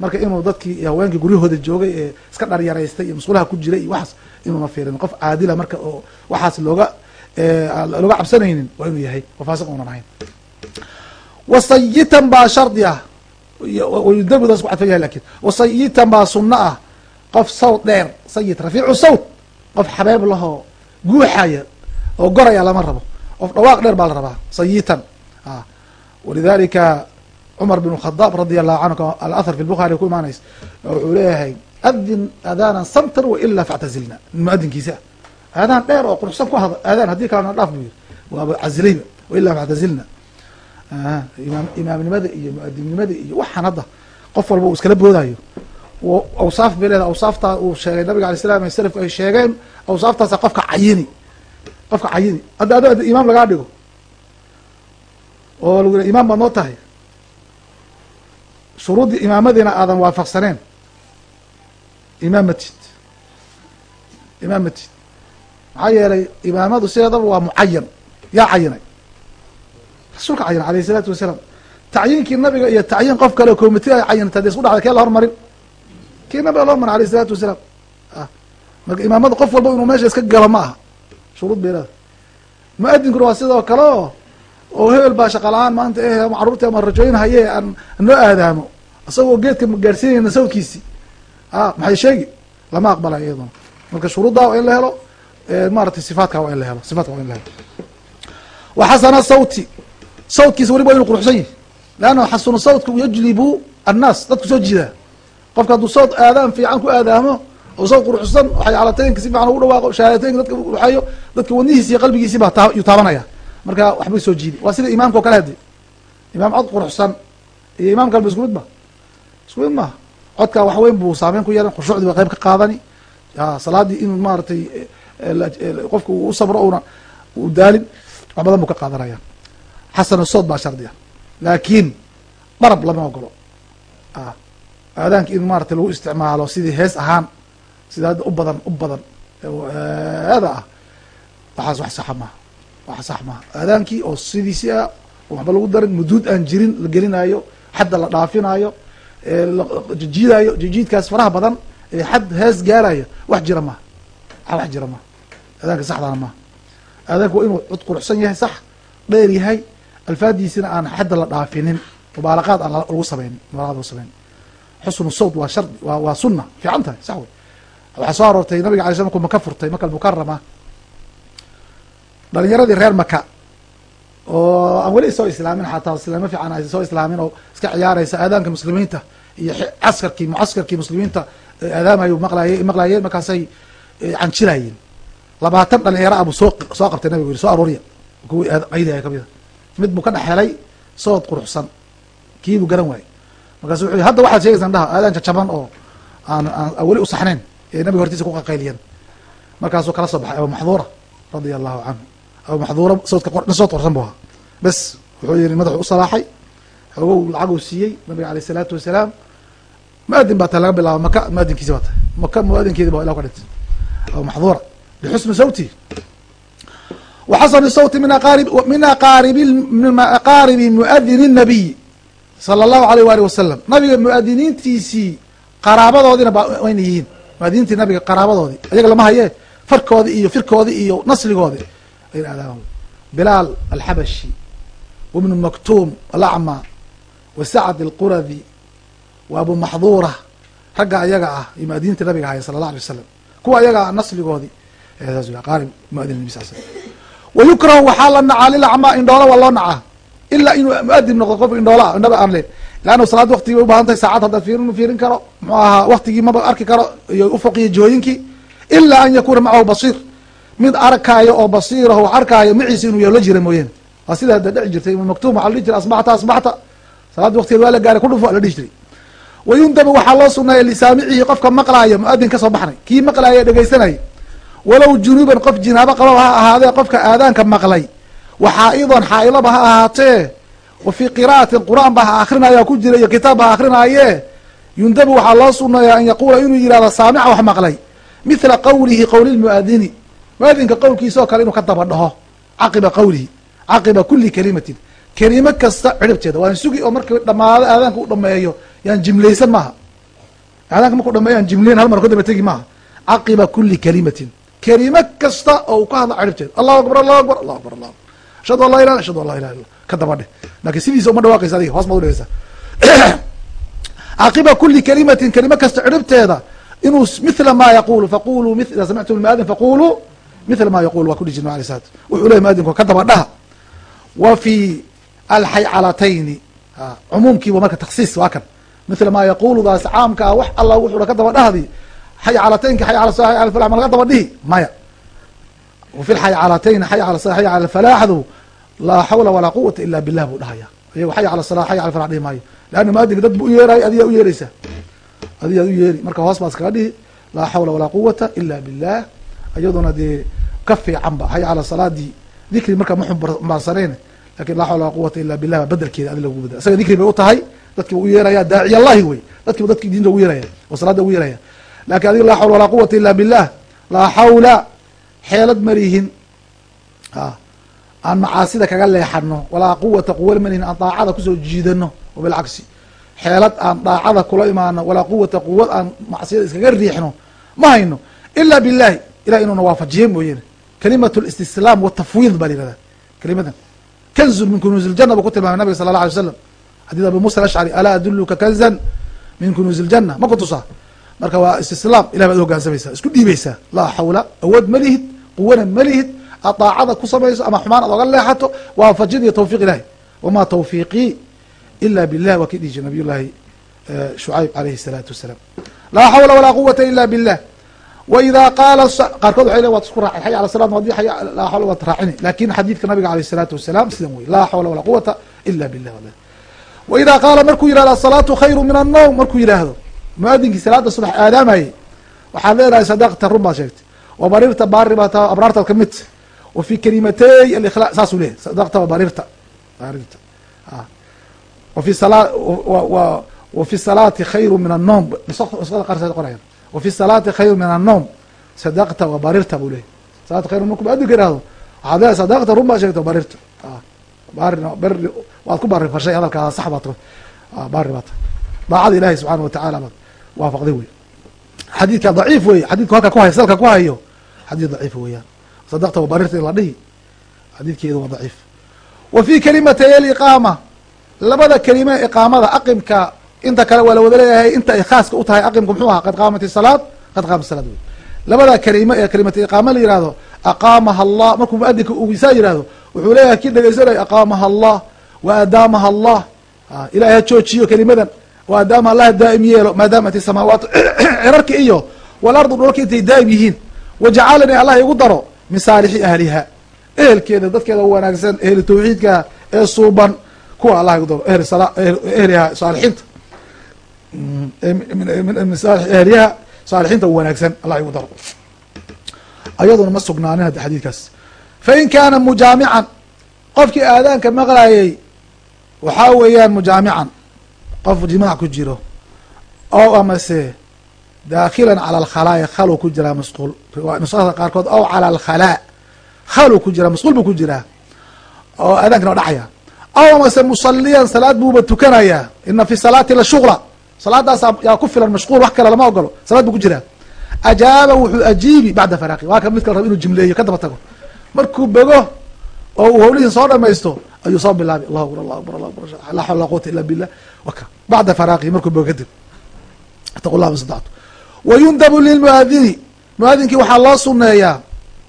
Marka inuu dadkii haweenkii guryahooda joogay ee iska dharyaraystay iyo musqulaha ku jiray iyo waxaas inuuna fiirin. Qof caadila marka oo waxaas looga looga cabsanaynin waa inuu yahay oo faasiq unan ahayn wasayitan baa shardi ah. Dabidaas ku cadfan yahay laakiin wasayitan baa sunno ah. Qof sawd dheer sayid rafiicu sawd qof xabeeb lahoo guuxaya oo goraya lama rabo qof dhawaaq dheer baa la rabaa sayitan walidalika cumar bn khadaab radia allahu canhu alahar fi lbukhari ku imaanays wuxuu leeyahay adin aadaanan samtan wailaa factazilna muadinkiisa. Aadaan dheer oo quruxsan ku hada aadaan haddii kalena dhaaf buu yiri waaba cazilayba wailaa factazilna imaam imaamnimada iyo muadinnimada iyo waxaan hadda qof walba uu iskala boodayo awsaaf bay leedahay awsaaftaa uu sheegay nabiga alay slam ay salafku ay sheegeen awsaaftaasa qofka cayini qofka cayini hadda ado imaam lagaa dhigo oo lagu imaam baad noo tahay. Shuruuddii imaamadiina aadan waafaqsaneen. Imaam matid imaam matid maxaa yeelay imaamadu sideedaba waa mucayan yaa cayinay. Rasuulka cayin alayh isalaatu wasalaam. Tacyiinkii nabiga iyo tacyiin qof kale commitee ay cayinta de isku dhacda kee la hormarin? Kii nabiga la hormarin alayh isalaatu wasalaam. Marka imaamada qof walba inuu meesha iska galo ma aha shuruud bay leedahay mu'adinkuna waa sidoo kale oo oo hebel baa shaqa la'aan maanta eh carruurtii ama rajooyin haye aan noo aadaamo. Isagoo geedka gaarsiinayna sawdkiisi a maxay sheegi? Lama aqbalayo iyaduna marka shuruuddaa waa in la helo maratay sifaadka waa in la helo. Sifaadka waa in la helo. Wa xasana sawti. Sawtkiisa weliba wa inu quruxsan yihi leanna xasunu sawtka yajlibu annaas. Dadku soo jiidaa. Qofka hadduu sawt aadaan fiican ku aadaamo oo sawt quruxsan xayaalataynka si fiican ugu dhawaaqo shahaadateynka dadka waxeeyo dadka wadnihiisi iyo qalbigiisi baa taa yuu taabanaya. Marka waxbay soo jiidi waa sida imaamka o kale hadi imaam cod quruxsan iyo imaam kalba isku mid ma? Isku mid maha codkaa wax weyn buu saameyn ku yeelan khushuucdii ba qayb ka qaadani. Salaadii inuu maaragtay qofka uu u sabro una u daalin wax badan buu ka qaadanaya. Xasanu sood baa shardiya. Laakiin darab lama ogolo aadaanka in maratay lagu isticmaalo sidii hees ahaan sida hadda u badan u badan. Aada ah. Waxaas wax saxa maha wax sax maha aadaankii oo sidiisi ah oo waxba lagu darin muduud aan jirin la gelinaayo xadda la dhaafinaayo jijiidaayo jijiidkaas faraha badan ee xad hees gaaraya wax jira maha wax jira maha aadaanka saxdana maha aadaanka waa inuu cod quruxsan yahay sax dheer yahay alfaadiisina aan xadda la dhaafinin mubaalaqaad aan lagu samaynin mubaalaqad lagu samaynin. Xusnu sawt waa shardi wa waa sunna fiican tahay sax wey waxaa soo aroortay nabiga alay slam markuu maka furtay maka almukarama dhalinyaradii reer maka oo aan weli soo islaamin xataa islaamo fiican ay soo islaamin oo iska ciyaaraysa aadaanka muslimiinta iyo caskarkii mucaskarkii muslimiinta aadaamayo maqlaye maqlaayeen markaasay canjilayeen labaatan dhalinyaro ah soo soo qabtay nabigu yiri soo aruuriya kuwii qaylihay ka mid a mid buu ka dhex helay sood quruxsan kiibuu garan waayey. Markaasu wuxuu hadda waxaad sheegaysaan dhaha aadaan jajaban oo aan aan weli usaxnayn nabiga hortiisa ku qaqayliyan markaasuu kala soo baxay abu maxduura radia allahu canhu abu maxduura sood qorsan bu ahaa. Bes wuxuu yihi madaxu u salaaxay. Xoogow lacaguu siiyey nabiga aleyh isalaatu wasalaam. Muadin baa tahay laga bilaabo maka muadinkiisi baa tahay. Maka muadinkeedi ba ilah ka dhintay abu maxduura bixusni sawti. Wa xasani sawti min aqaarib min aqaaribi min aqaaribi muadini الnabiy sala allahu aleyh waali wasalam nabiga muadiniintiisii qaraabadoodiina ba wayna yihiin muadiniintii nabiga qaraabadoodii ayaga lama haye farkoodi iyo firkoodi iyo nasligoodi. Ayna aadaama bilaal alxabashi wabnu maktuum alacma wa sacd alquradi wa abu maxduura ragga ayaga ah iyo muadiniinta nabiga haya sala allah alay wasalam kuwa ayaga ah nasligoodii saas qaarib muadin nabi sal slam wa yukrahu waxaa la nacaa lilacmaa indhoola waa loo nacaa ilaa inuu muadin noqdo qof indhoola indhaba aan leen leanna salaad waktigii bay ubahan tahay saacad haddaad fiirin fiirin karo muxuu ahaa waktigii maba arki karo iyo ufuqiyo jihooyinkii ilaa an yakuna macahu basiir mid arkaayo oo basiiraho wax arkaayo maciisa inuu yalo jira mooyaane waa sidaa hadda dhici jirtay maktuum waxaa la dhihi jiray asbaxta asbaxta salaadda waktigeed waa la gaaray ku dhufo la dhihi jiray wayundabu waxaa loo suneeya lisaamicihi qofka maqlaaya muadin ka soo baxnay kii maqlaaya dhegaysanayay walow junuuban qof jinaabo qababa ha ahaadee qofka aadaanka maqlay wa xaa'idan xaailaba ha ahaatee wa fii qira'atin qur'aan ba ha akrinaya ku jira iyo kitaab ha akrinaaye yundabu waxaa loo suneeya an yaquula inuu yihahdo saamica wax maqlay. Mithla qawlihi qowli lmuadini muadinka qowlkiisa oo kale inuu ka daba dhaho caqiba qawlihi caqiba kuli kalimatin. Kelimo kasta ciribteeda waan sugi oo markii dhamaado aadaanka u dhameeyo yaan jimlaysan maaha. Aadaanka markuu dhameeyo yaan jimlayn hal mar ka daba tegi maaha. Caqiba kuli kalimatin. Kelimo kasta oo uu ka hadla ciribteeda allahu akbar allahu akbar allahu akbar akbar ashhadu an laa ilah ashhadu an laa ilaha illa ka daba laakiin sidiisa uma dhawaaqaysa adiga hoos maad udhegeysa caqiba kuli kalimatin kelimo kasta ciribteeda inuu mila ma yaqulu faquluu ida samictum lmuadin faquluu mila ma yaqul waa ku dhiji nab alay slat wuxuu ley muadinku ka daba wa fi alxaycalatayni cumuumkiiba marka taksiis waa kan mila ma yaquludaas caamka ah wax alla wuxuuna ka daba dhahdi xaycalataynka ma laga daba dhihi maya wafi lxaycalatayn xay ala xay ala falaaxdu laa xawla walaa quwata ila billah buu dhahaya. Iyago xay ala xay ala falah dhihi maayo. Leanna muadinka dad bu u yeerayo adiyaa u yeereysaa adiyaad u yeeri. Marka hoos baa iskaga dhihi laa xawla walaa quwata ila billah. Iyaduna dee ka fiicanba hay ala salaadii dikri marka maxumbaarsaneyn laakiin laa xawla walaa quwata ila billah baa bedelkeeda adi lagu bedel isaga dikri bay u tahay dadkiiba u yeeraya daaciy allahi wey. Dadkiiba dadki diinta ugu yeeraya oo salaada ugu yeeraya. Lakin adiga laa xawla walaa quwata ila billah. Laa xawla xeelad malihin a aan macaasida kaga leexano walaa quwata quwal malihin aan daacada ku soo jiidano bilcagsi. Xeelad aan daacada kula imaano walaa quwata quwad aan macsiyada iskaga riixno ma hayno. Ila billahi ilah inuuna waafajiye mooyeene kalimat listislaam watafwiid baa la yihahda kelimadan kanzun min kunuuzi ljana buu ku tilmaamay nabiga sala la alay slam xadiid abi musa alashcari alaa aduluka kanzan min kunuuzi ljana ma ku tusaa marka waa istislaam ilah baad hogaansamaysaa isku dhiibaysaa. Laa xawla awood ma lihid quwana ma lihid aad daacada ku samayso ama xumaan aad oga leexato waafajin iyo tawfiq ilahi wamaa tawfiiqii ila billah waa kii dhihi jir nabiy llahi shucayb alayhi الsalaatu wasalaam laa xawla walaa quwata ila billah wa ida qaala qaarkood waxay le waad isku raacay xay ala salat adi laa xawla waad raacini lakin xadiidka nabiga alayh الsalaatu wasalaam sidan wey laa xawla walaa quwata ila billah wa ida qaala markuu yihahdo asalaatu khayru min annowm markuu yidhaahdo muadinkii salaada subax aadaamayey waxaad leedahay sadaqta run baad sheegtay wabarirta baari baa ta abraartaad kamid wa fi kalimatey alikla saasuu leyahy sadaqta wabarirta barirta wafi sala wafi salaati khayru min anowm nusada qaarsa qoraya wafi salaati khayru min annowm sadaqta wabarirta buu leyahy salaata khayr marku muadinka ihahdo waxaad leedahay sadaqta run baad sheegta wabarirta bari beri waad ku bari farshay hadalkaada sax baad bari baad daacada ilahi subxaana watacaala baad waafaqday wey xadiidka daciif wey xadidku halka ku hay salka ku hayo xadiid daciif weeyaan sadaqta wabarirta in la dhihi xadiidkeedu waa daciif wa fi kalimatay aliqaama labada kelime iqaamada aqimka inta kale waa la wada leeyahay inta ay khaaska u tahay aqimka muxuu ahaa qad qaamat isalaad qad qaamat salaad wey labada kelime ee kelimata iqaama la yihahdo aqaamaha allah markuu muadinka ugisaa yihahdo wuxuu leeyahay kii dhegeysanaya aqaamaha allah wa adaamaha allah ilahay ha joojiyo kelimadan wa adaamaha allah daa'im yeelo maadaamat isamaawaat cirarki iyo walardu dholka intay daa'im yihiin wajacalani allah igu daro min saalixi ahliha ehelkeeda dadkeeda wanaagsan ehli tawxiidka ee suuban kuwa allah ehli ehliha saalixiinta. Min ehliha saalixiinta wanaagsan allah igu daro. Ayaduna ma sugnaanin hadda xadiidkaas. Fain kaana mujaamican qofkii aadaanka maqlayay waxaa weeyaan mujaamican qof jimaac ku jiro oo amase daakilan cala alkhalaa'i khaluu ku jiraa masquul nusada qaarkood ow cala alkhalaa khaluu ku jiraa masquul buu ku jiraa oo aadaankan oo dhacaya ow amase musaliyan salaad buuba tukanayaa ina fi salaati la shugla salaadaas yaa ku filan mashquul wax kale lama ogolo salaad buu ku jiraa ajaaba wuxuu ajiibi bacda faraaqi waa ka mid kale rab inuu jimleeyo ka daba tago markuu bego oo uu hawlihiin soo dhamaysto ayuu soo bilaabi allahu akbar allahu akbar allahu akbar laa xawla laa quwata illa billah waka bacda faraaqihi markuu bego kadib itaqu llah mastatactu wayundabu lilmuadini muadinkii waxaa loo suneeyaa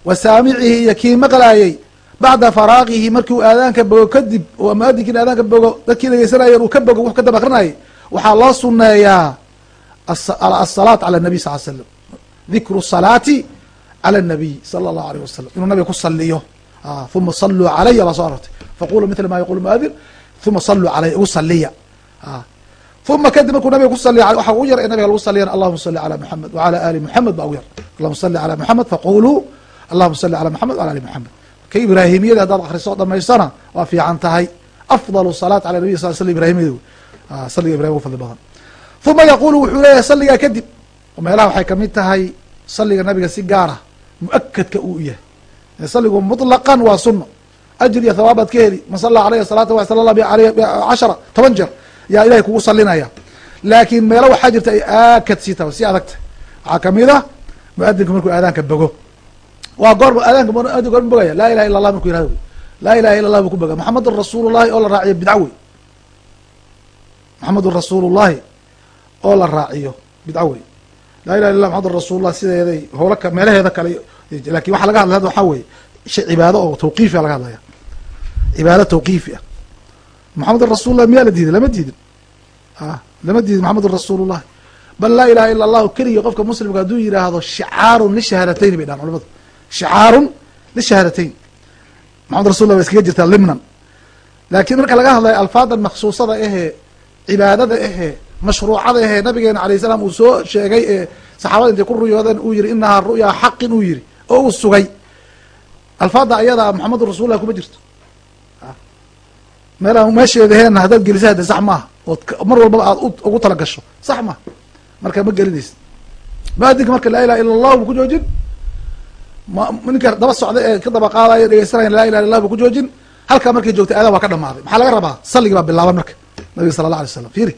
wa saamicihi iyo kii maqlaayey bacda faraaqihi markiu aadaanka bogo kadib oo muadinkiin aadaanka bogo dadkii dhegeysanayeen uu ka bogo wuxuu ka daba akrinayay waxaa loo suneeyaa asalaat cala nabiy sal slam dikru salaati cala nabiy sala allahu aleyh wasalam inuu nabiga ku saliyo uma saluu calaya baa soo arortay faqulu mila ma yaqulu muadin uma saluu calaya igu saliya uma kadib markuu nabiga ku saliya waxa ugu yar ee nabiga lagu saliyana allahuma sali ala muxamed wala ali muxamed baa ugu yar. Allahuma sali ala muxamed faquluu allahuma sali ala muxamed wala ali muxamed ka ibraahimiyada haddaad akriso dhamaystana waa fiican tahay. Afdalu salaat cala nabiy sal sl ibrahimiyada saliga ibrahim ugu fadli badan. Uma yaqulu wuxuu leeyahay saligaa kadib. Meelaha waxay ka mid tahay saliga nabiga si gaara mu'akadka uu yahay. Saligu muطlaqan waa suno iyo thawaabaad ka heli man salla aleyh salaata wa sala cashara toban jeer yaa ilahay kugu salinaya laakiin meelo waxaa jirta ay aakad sii tahay. Si adagta. Waxaa ka mid a muadinku markuu aadaanka bogo. Waa goorma aadaanka muadin goorma bogaya laa ilaha illa allah markuu yihahdo laa ilaha illa allah buu ku boga maxamedun rasuulu llahi oo la raaciyo bidca wey. Maxamedun rasuulu llahi oo la raaciyo bidca wey. Laa ilaha illa maxamedun rasuulullah sideeday howla meelaheeda kale laakiin waxaa laga hadlay hadda waxaa weye shay cibaado oo tawqiifia laga hadlaya. Cibaado tawqiifi ah maxamedun rasuulullah miyaa la diiday? Lama diidin. A lama diidin maxamedun rasuulullahi bal laa ilaha ila allahu keliya qofka muslimka hadduu yidhaahdo shicaarun lishahaadatayn bay dhahan culamadu shicaarun lishahaadatayn maxamed rasulullah way iskaga jirtaa limnan. Laakiin marka laga hadlayo alfaadan maksuusada ahee cibaadada ahee mashruucada ahee nabigeena alayh salaam uu soo sheegay ee saxaabada intay ku ruyoodeen uu yihi inahaa ru'yaa xaqin uu yihi oo uu sugay. Alfaada ayada maxamedun rasulullah kuma jirto meelaan meesheeda heena haddaad gelisa hade sax maaha. Ood mar walbaba aad ugu tala gasho. Sax maaha. Marka ma gelinaysa muadinka marka laa ilaha illa allah buu ku joojin? Ninka daba socda ee ka daba qaadayo dhegeysanaya laa ilaha illa allah buu ku joojin? Halkaa markay joogtay aadaan waa ka dhamaaday. Maxaa laga rabaa? Salligii baa bilaaban marka. Nabiga sala allah alay slam fiiri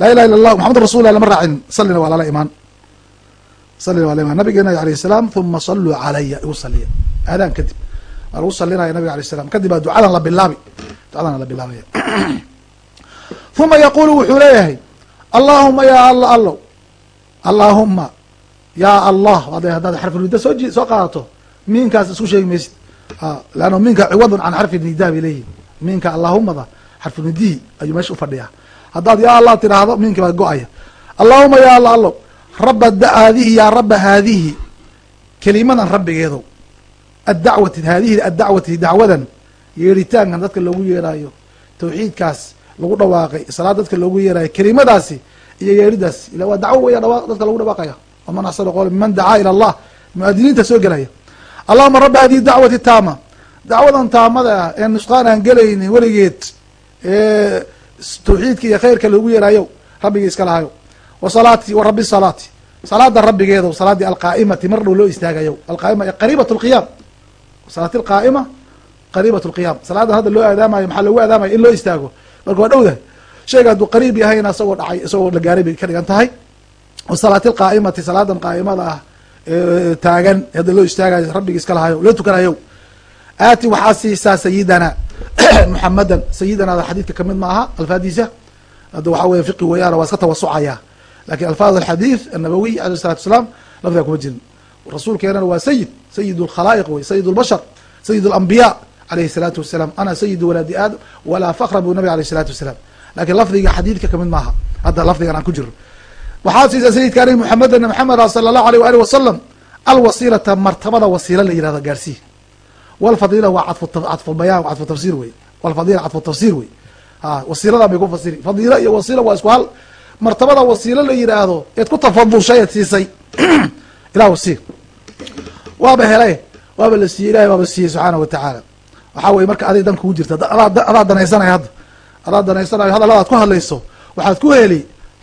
laa ilaha illa allah maxamedun rasulullah lama raacin. Sallina waa lala imaan. Sallina waa lala imaan. Nabigeena alayh salaam uma saluu calaya igu saliya aadaan kadib. Waa lagu salinaya nabiga alay salam kadib baa ducadan la bilaabi ducadan la bilaabaya uma yaqulu wuxuu leeyahay allahuma ya alla allow allaahuma ya allah ad haddaad xarfinida soo soo qaadato miinkaas isku sheegi maysid leanna miinka ciwadun can xarfi nida bay leeyihiin miinka allaahumada xarfinidihi ayuu meesha ufadhiyaa haddaad ya allah tiraahdo miinkii baa go'aya allahuma ya alla allow raba haadihi ya raba haadihi kelimadan rabbigeedow addacwati haadihi addacwati dacwadan yeeritaankan dadka loogu yeeraayo tawxiidkaas lagu dhawaaqay salaad dadka loogu yeerayo kelimadaasi iyo yeeridaas ila waa dacwo weya dadka lagu dhawaaqaya. Waman axsanu qowla miman dacaa ila allah muadiniinta soo gelaya. Allahuma rabba hadihi dacwati taama. Dacwadan taamada ah ee nusqaan aan gelaynin weligeed ee tawxiidka iyo khayrka loogu yeeraayo rabbigii iska lahayo wa salaati wa rabbi salaati. Salaada rabbigeedo salaadii alqaa'imati mar dhow loo istaagayo. Alqaaima qariibat lqiyaam salaati alqaa'ima qariibat lqiyaam salaadan hadda loo aadaamayo maxaa loogu aadaamaya in loo istaago? Marka waa dhowdahay shayga hadduu qariib yahayna isagoo dhacay isagoo la gaaray bay ka dhigan tahay. Wa salaati alqaa'imati salaadan qaa'imada ah taagan hadda loo istaagayo rabbigi iska lahayo loo tukanayo. Aati waxaa siisaa sayidana muxamadan sayidanaada xadiidka ka mid ma aha alfaadiisa hadda waxaa weye fiqi weeyaan waa iska tawasucaya laakiin alfaad alxadiid annabawiy aleyh salatu asalaam lafdiga kuma jirin. Rasuulkeenana waa sayid sayid lkhalaa'iq wey sayid lbashar sayid alambiya alayhi الsalaatu wasalaam ana sayidu walaadi aadam walaa fakra buu nabig aleyh الsalatu wasalaam lakin lafdiga xadiidka kamid maaha hadda lafdigan aan ku jiro waxaa siisa sayidka ani muxamedana maxameda sala allahu alيh waalih wasalam alwasiilata martabada wasiila la yihahdo gaarsii walfadila waa cadfu bayaan cadfu tafsir wey walfadila cadfu tafsir wey a wasiiladan bay ku fasiri fadiila iyo wasiila waa isku hal martabada wasiilo la yidhaahdo eed ku tafadushay eed siisay ilah wasiir waaba helay waaba la siiyey ilahay waaba siiyey subxaana wa tacaala waxaa weye marka aday dan kugu jirta adaa danaysanaya hadda. Adaa danaysanayo hadalladaad ku hadlayso waxaad ku heli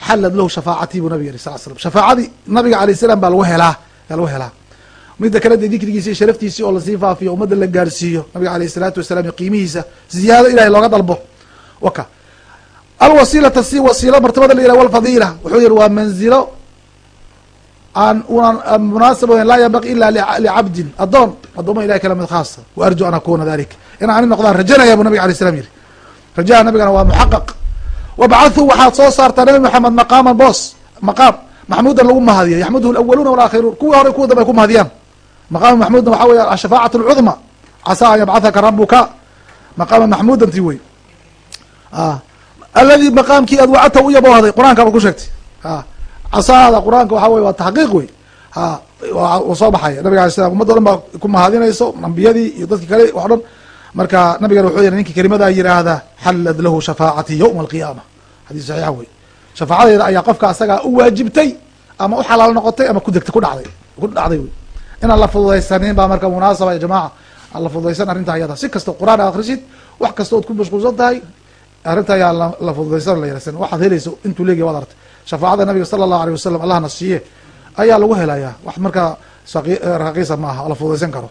xallad lahu shafaacatii buu nabiga yiri sal slam shafaacadii nabiga alayh salaam baa lagu helaa yaa lagu helaa. Midda kale de dikrigiisi iyo sharaftiisii oo la sii faafiyo ummadda la gaarsiiyo nabiga aleyh isalaatu wasalaam iyo qiimihiisa ziyaado ilahay looga dalbo. Waka. Alwasiilata si wasiilo martabada la yihah walfadiila. Wuxuu yihi waa manzilo aan unan munaasab weyn laa yanbaqi ila licabdin addoon addooma ilahay kala mid khaasa wa arju an akuna dalik in ani noqdaan rajanaya buu nabig alay slam yihi rajaha nabigana waa muxaqaq. Wabcathu waxaad soo saartaa nabi maxamed maqaaman boos maqaam maxmuudan lagu mahadiyo yaxmuduhu alawaluuna walakhiruun kuwii hore kuwa dambe ku mahadiyaan. Maqaama maxmuudna waxa wey ashafaacat alcudma casaa an yabcathaka rabuka maqaama maxmuudanti wey aladi maqaamkii aad wacadta u yaboohday qur'aankaaba ku sheegtay casaada qur'aanka waxa wey waa taxqiiq wey wa soo baxaya nabiga alay slam ummadda o dhan baa ku mahadinayso ambiyadii iyo dadki kale wax dhan. Marka nabigana wuxuu yihi ninkii kelimadaa yiraahda xallad lahu shafaacatii yowma alqiyaama xadiis saxiixa wey shafaacadeeda ayaa qofka asagaa u waajibtay ama u xalaal noqotay ama kudegtay ku dhacday ku dhacday wey inaan la fududaysanin baa marka munaasaba ya jamaca aan la fududaysan arrinta ayada si kasta qur'aan aad akrisid wax kasta ood ku mashquulsan tahay arrinta ayaa la fududaysan la yaraysan waxaad helayso intuu leegay waad artay shafaacada nabiga sala allahu aleyh wasalam allahna siiye ayaa lagu helayaa. Wax markaa raqiisa ma la fududaysan karo.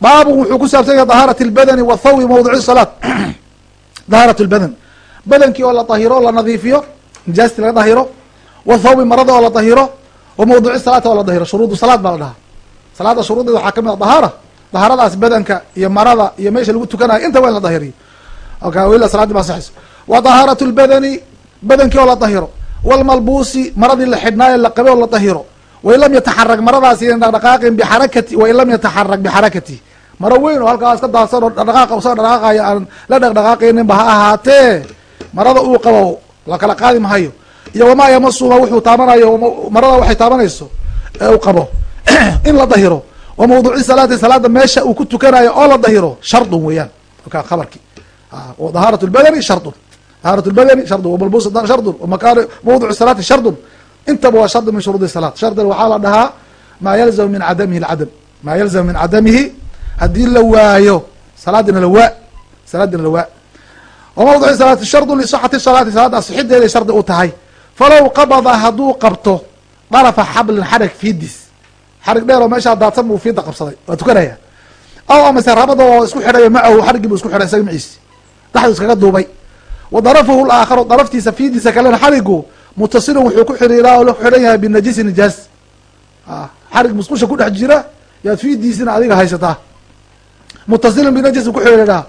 Baabun wuxuu ku saabsan yahay dahaarat اlbadani wthawbi mawdic salaat. Dahaarat اlbadan badankii oo la dahiro o la nadiifiyo nijaastii laga dahiro wthawbi marada oo la dahiro wa mawdici salaata oo la dahiro shuruudu salaad baa la dhahaa. Salaada shuruudeeda waxaa ka mid a dahaara. Dahaaradaas badanka iyo marada iyo meesha lagu tukanayo inta waa in la dahiriyo. Ila salaadii ba saxayso wa dahaarat lbadani badankii oo la dahiro wlmalbuusi maradii la xidhnaayo la qabe oo la dahiro wain lam yataxarag maradaas yan dhaqdhaqaaqin bixarakati wain lam yataxarag bixarakati maro weyn oo halkaas ka daadsan oo dhaqdhaqaaqa u soo dhaqdhaqaaqayo aan la dhaqdhaqaaqaynin ba ha ahaatee marada uu qabo la kala qaadi mahayo iyo wamaa yamasuma wuxuu taabanayo marada waxay taabanayso ee uu qabo in la dahiro wa mawduuci salaati salaada meesha uu ku tukanayo oo la dahiro shardun weeyaan ka khabarkii dahaarat lbadani shardun dahaarat lbadani shardun wamalbus shardun wamakaan mawduc salaati shardun intaba waa shardi min shuruudi salaat shardiga waxaa la dhahaa maa yalzamu min cadamihi lcadam maa yalzamu min cadamihi haddii la waayo salaadina lawaa salaadina lawaa wamawduci salaati shardun lisixati salaati salaada asixideeday shardi u tahay. Falow qabada hadduu qabto darafa xablin xarag fiidis. Xarig dheer oo meeshaa daadsan buu fiida qabsaday waa tukanaya. Aw amase rabada oo isku xidhayo macahu xariggii buu isku xidhay isaga maciisi dhaxdu iskaga duubay wa darafahu laakharu daraftiisa fiidiisa kalena xarigu mutasilun wuxuu ku xiriiraa oo la xidhan yahay binajisi nijaas xarig musqusha ku dhex jira yaad fiidiisina adiga haysataa mutasilun binajisi ku xiriiraa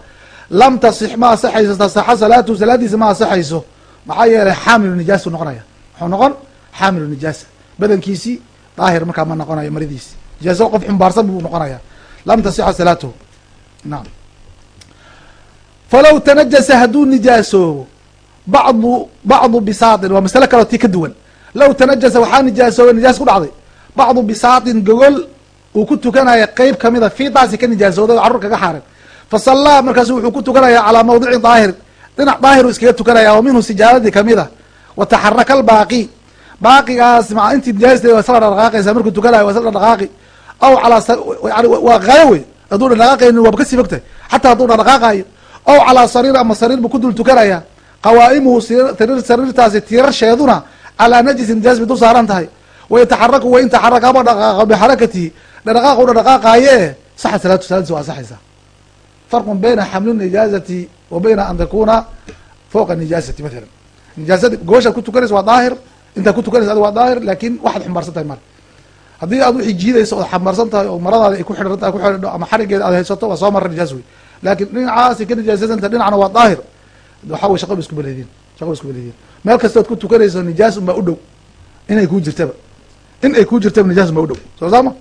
lam tasix ma asaxayso tasaxa salaatu salaadiisa ma asaxayso maxaa yeelay xaamilu nijaasu noqonaya wuxuu noqon xaamilu nijaasa badankiisii daahir markaa ma noqonayo maridiisi nijaasa qof xumbaarsan buu noqonaya lam tasixa salaatuhu naam falow tanajasa hadduu nijaasoobo bacdu bacdu bisaatin waa masale kaleo tii ka duwan low tanajasa waxaa nijaasoobay nijaas ku dhacday bacdu bisaatin gogol uu ku tukanaya qeyb kamida fiidaasi ka nijaasooday oo carruur kaga xaarin fa sallaa markaasu wuxuu ku tukanaya calaa mawdicin daahir dhinac daahiru iskaga tukanaya oo minhu sijaaradii kamida wa taxaraka albaaqi baaqigaas maa intii nijaasta waa isla dhaqaaqaysa markuu tukanayo waa isla aw calaa waa hayo wey hadduu dhaqaaqaynin waaba ka sii fogtahay xataa hadduu dhaqaaqayo aw calaa sariir ama sariir buu ku dul tukanaya qawaa'imuhu sariir sariirtaasi tiirasheeduna calaa najisin nijaas bay dul saaran tahay wayataxaraku wain taxaraka haba dhaqaaqa bixarakatihi dhaqaaqu dhaqaaqaaye saxa salaatu salaadiisa waa asaxaysaa farqun bayna xamli nijaazati wa bayna an takuna fowqa nijaasati mathalan nijaasadi gobashaad ku tukanaysa waa daahir intaad ku tukanaysa adi waa daahir laakin waxaad xumbaarsan tahay male haddii aad wixii jiidayso ood xambaarsan tahay oo maradaada ay ku xidhan ku xidhadho ama xarigeeda aad haysato waa soo mara nijaas wey laakin dhinacaasi ka nijaasasanta dhinacna waa daahir. Waxa wey shaqa ba isku beleediin shaqa ba isku beleediin meel kastood ku tukanayso nijaas unbaa u dhow inay kuu jirtaba. In ay kuu jirtaba nijaas unbaa u dhow. Soo saama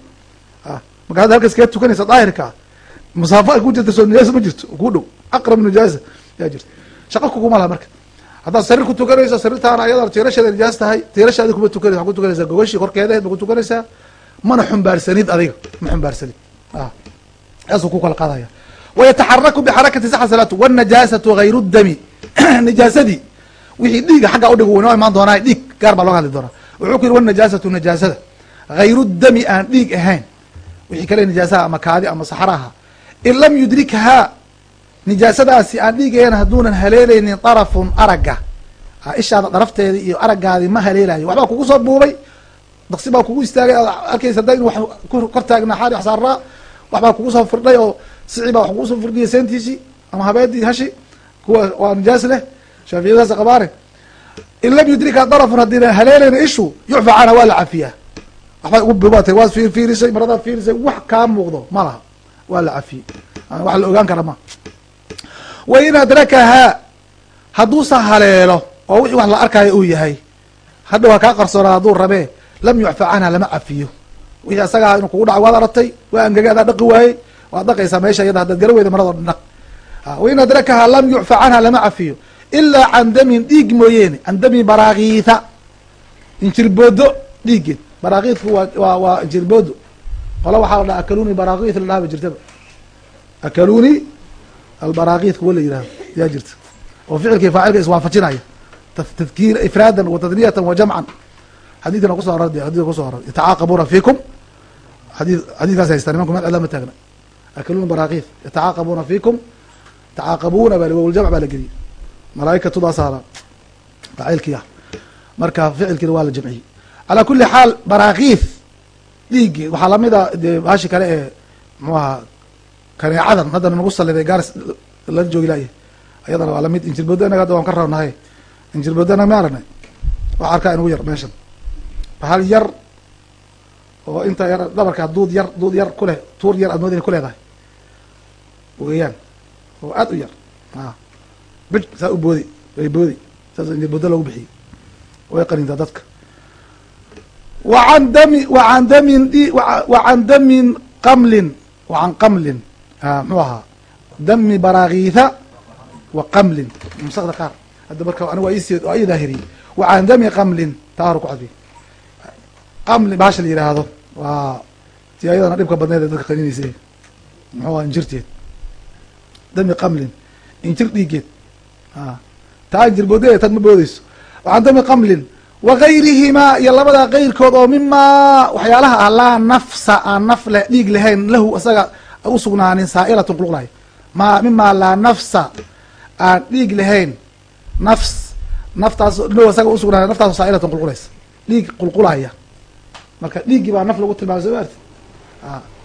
marka hadda halkas kaga tukanaysa daahirkaa musaafo ay ku jirta soo nijaasa ma jirto kuu dhow. Aqrab nijaasa yaa jirta. Shaqa kuguma laha marka. Haddaad sariir ku tukanayso sariirtaana ayada tiirasheeda nijaas tahay tiirashaadi kuma tukanaysa waa ku tukanaysaa gogashii korkeedaheed ba ku tukanaysaa mana xumbaarsanid adiga ma xumbaarsanid. Saasuu ku kala qaadaya wayataxaraku bixarakati salaatu wanajaasatu hayru dami nijaasadii wixii dhiiga xagga udhig noo imaan doonaa dhiig gaar baa looga hadli doonaa wuxuu ku yiri wanajaasatu najaasada hayru dami aan dhiig ahayn wixii kale nijaasaha ama kaadi ama saxraha in lam yudrikhaa nijaasadaasi aan dhiigayn hadduunan haleelaynin darafun aragga ishaada darafteeda iyo araggaadi ma haleelayo waxbaa kugu soo buubay daqsi baa kugu istaagay aad arkaysa da in wax ku kor taagna xaari xsaaraa waxbaa kugu soo firdhay sici baa wax kugu soo firdhiya seentiisii ama habeedii hashi kuwa waa nijaas leh shaaficiyadaas qabaane in lam yudrika darafun haddiina haleelayna ishu yucfa canha waa la cafiyaa waxbaa ugu buubatay waad fiir fiirisay maradaad fiirisay wax kaa muuqdo ma laha waa la cafiyey wax la ogaan kara ma wa in adrakahaa hadduusa haleelo oo wixii wax la arkaayo uu yahay hadha waa kaa qarsoonaa hadduu rabee lam yucfa canha lama cafiyo wixii asagaa inuu kugu dhaco waad aragtay waa angege adaa dhaqi waayey waad dhaqaysaa meesha iyada haddaad gara weyda marado dhan dhaq wain adrakahaa lam yucfa canha lama cafiyo ilaa can damin dhiig mooyeene can dami baraakiitha injirboodo dhiiggeed. Baraakiidku waa waa waa injirboodo qola waxaa la dhaha akaluni baraakiit la dhaha ba jirtaba. Akaluni albaraakiit kuwa la yihahdo yaa jirta. Oo ficilkii faacilka iswaafajinaya. Tadkiir ifraadan wa tadniyatan wa jamcan. Xadiidkana kuso aror xadidka kuso aror yatacaaqabuuna fiikum. Xadii xadiidkaas haystaa nimanku meel cila ma taagna akaluni baraakiit yatacaaqabuuna fiikum tacaaqabuuna baa waljamc baa la geliyey malaaikatudaasaara faacilkii ah marka ficilkiina waa la jamciyey calaa kuli xaal baraakiith dhiigii waxaa la mid a dee bahashi kale ee muxuu ahaa kaneecadan haddana nagu saliday gaaris la joogi laaya ayadana waa la mid injirboodda inaga hadda waan ka rabnahay injirboodda inaga ma aragnay waxa arkaa inugu yar meeshan bahal yar oo inta yar dhabarkaa duud yar duud yar kuleh tuur yar aad moodina ku leedahay. Weeyaan oo aad u yar. A bid saa u boodi way boodi saas injirboodda loogu bixiyey. Way qanintaa dadka. Wacan dami wacan damin d wacan damin qamlin wacan qamlin. Muxuu ahaa? Dami baraakiitha wa qamlin. Nusakda qaar. Hadda marka anigu waa is waa ii daahiriyey wacan dami qamlin taaru ku cadfiyey qamlin bahasha la yidhaahdo waa ti ayadana dhibka badneed ee dadka qaninaysa muxuu aha injirteed. Dami qamlin. Injir dhiigeed taa injir boodee tan ma boodeyso wacan dami qamlin. Wagayrihimaa iyo labadaa keyrkood oo mimaa waxyaalaha ah laa nafsa aan naf le dhiig lahayn lahu isaga usugnaanin saa'ilatun qulqulay ma mimaa laa nafsa aan dhiig lahayn nafs naftaas lo isaga usugnaanin naftaaso saa'ilatun qulqulaysa dhiig qulqulaya marka dhiiggii baa naf lagu tilmaamay soo maarti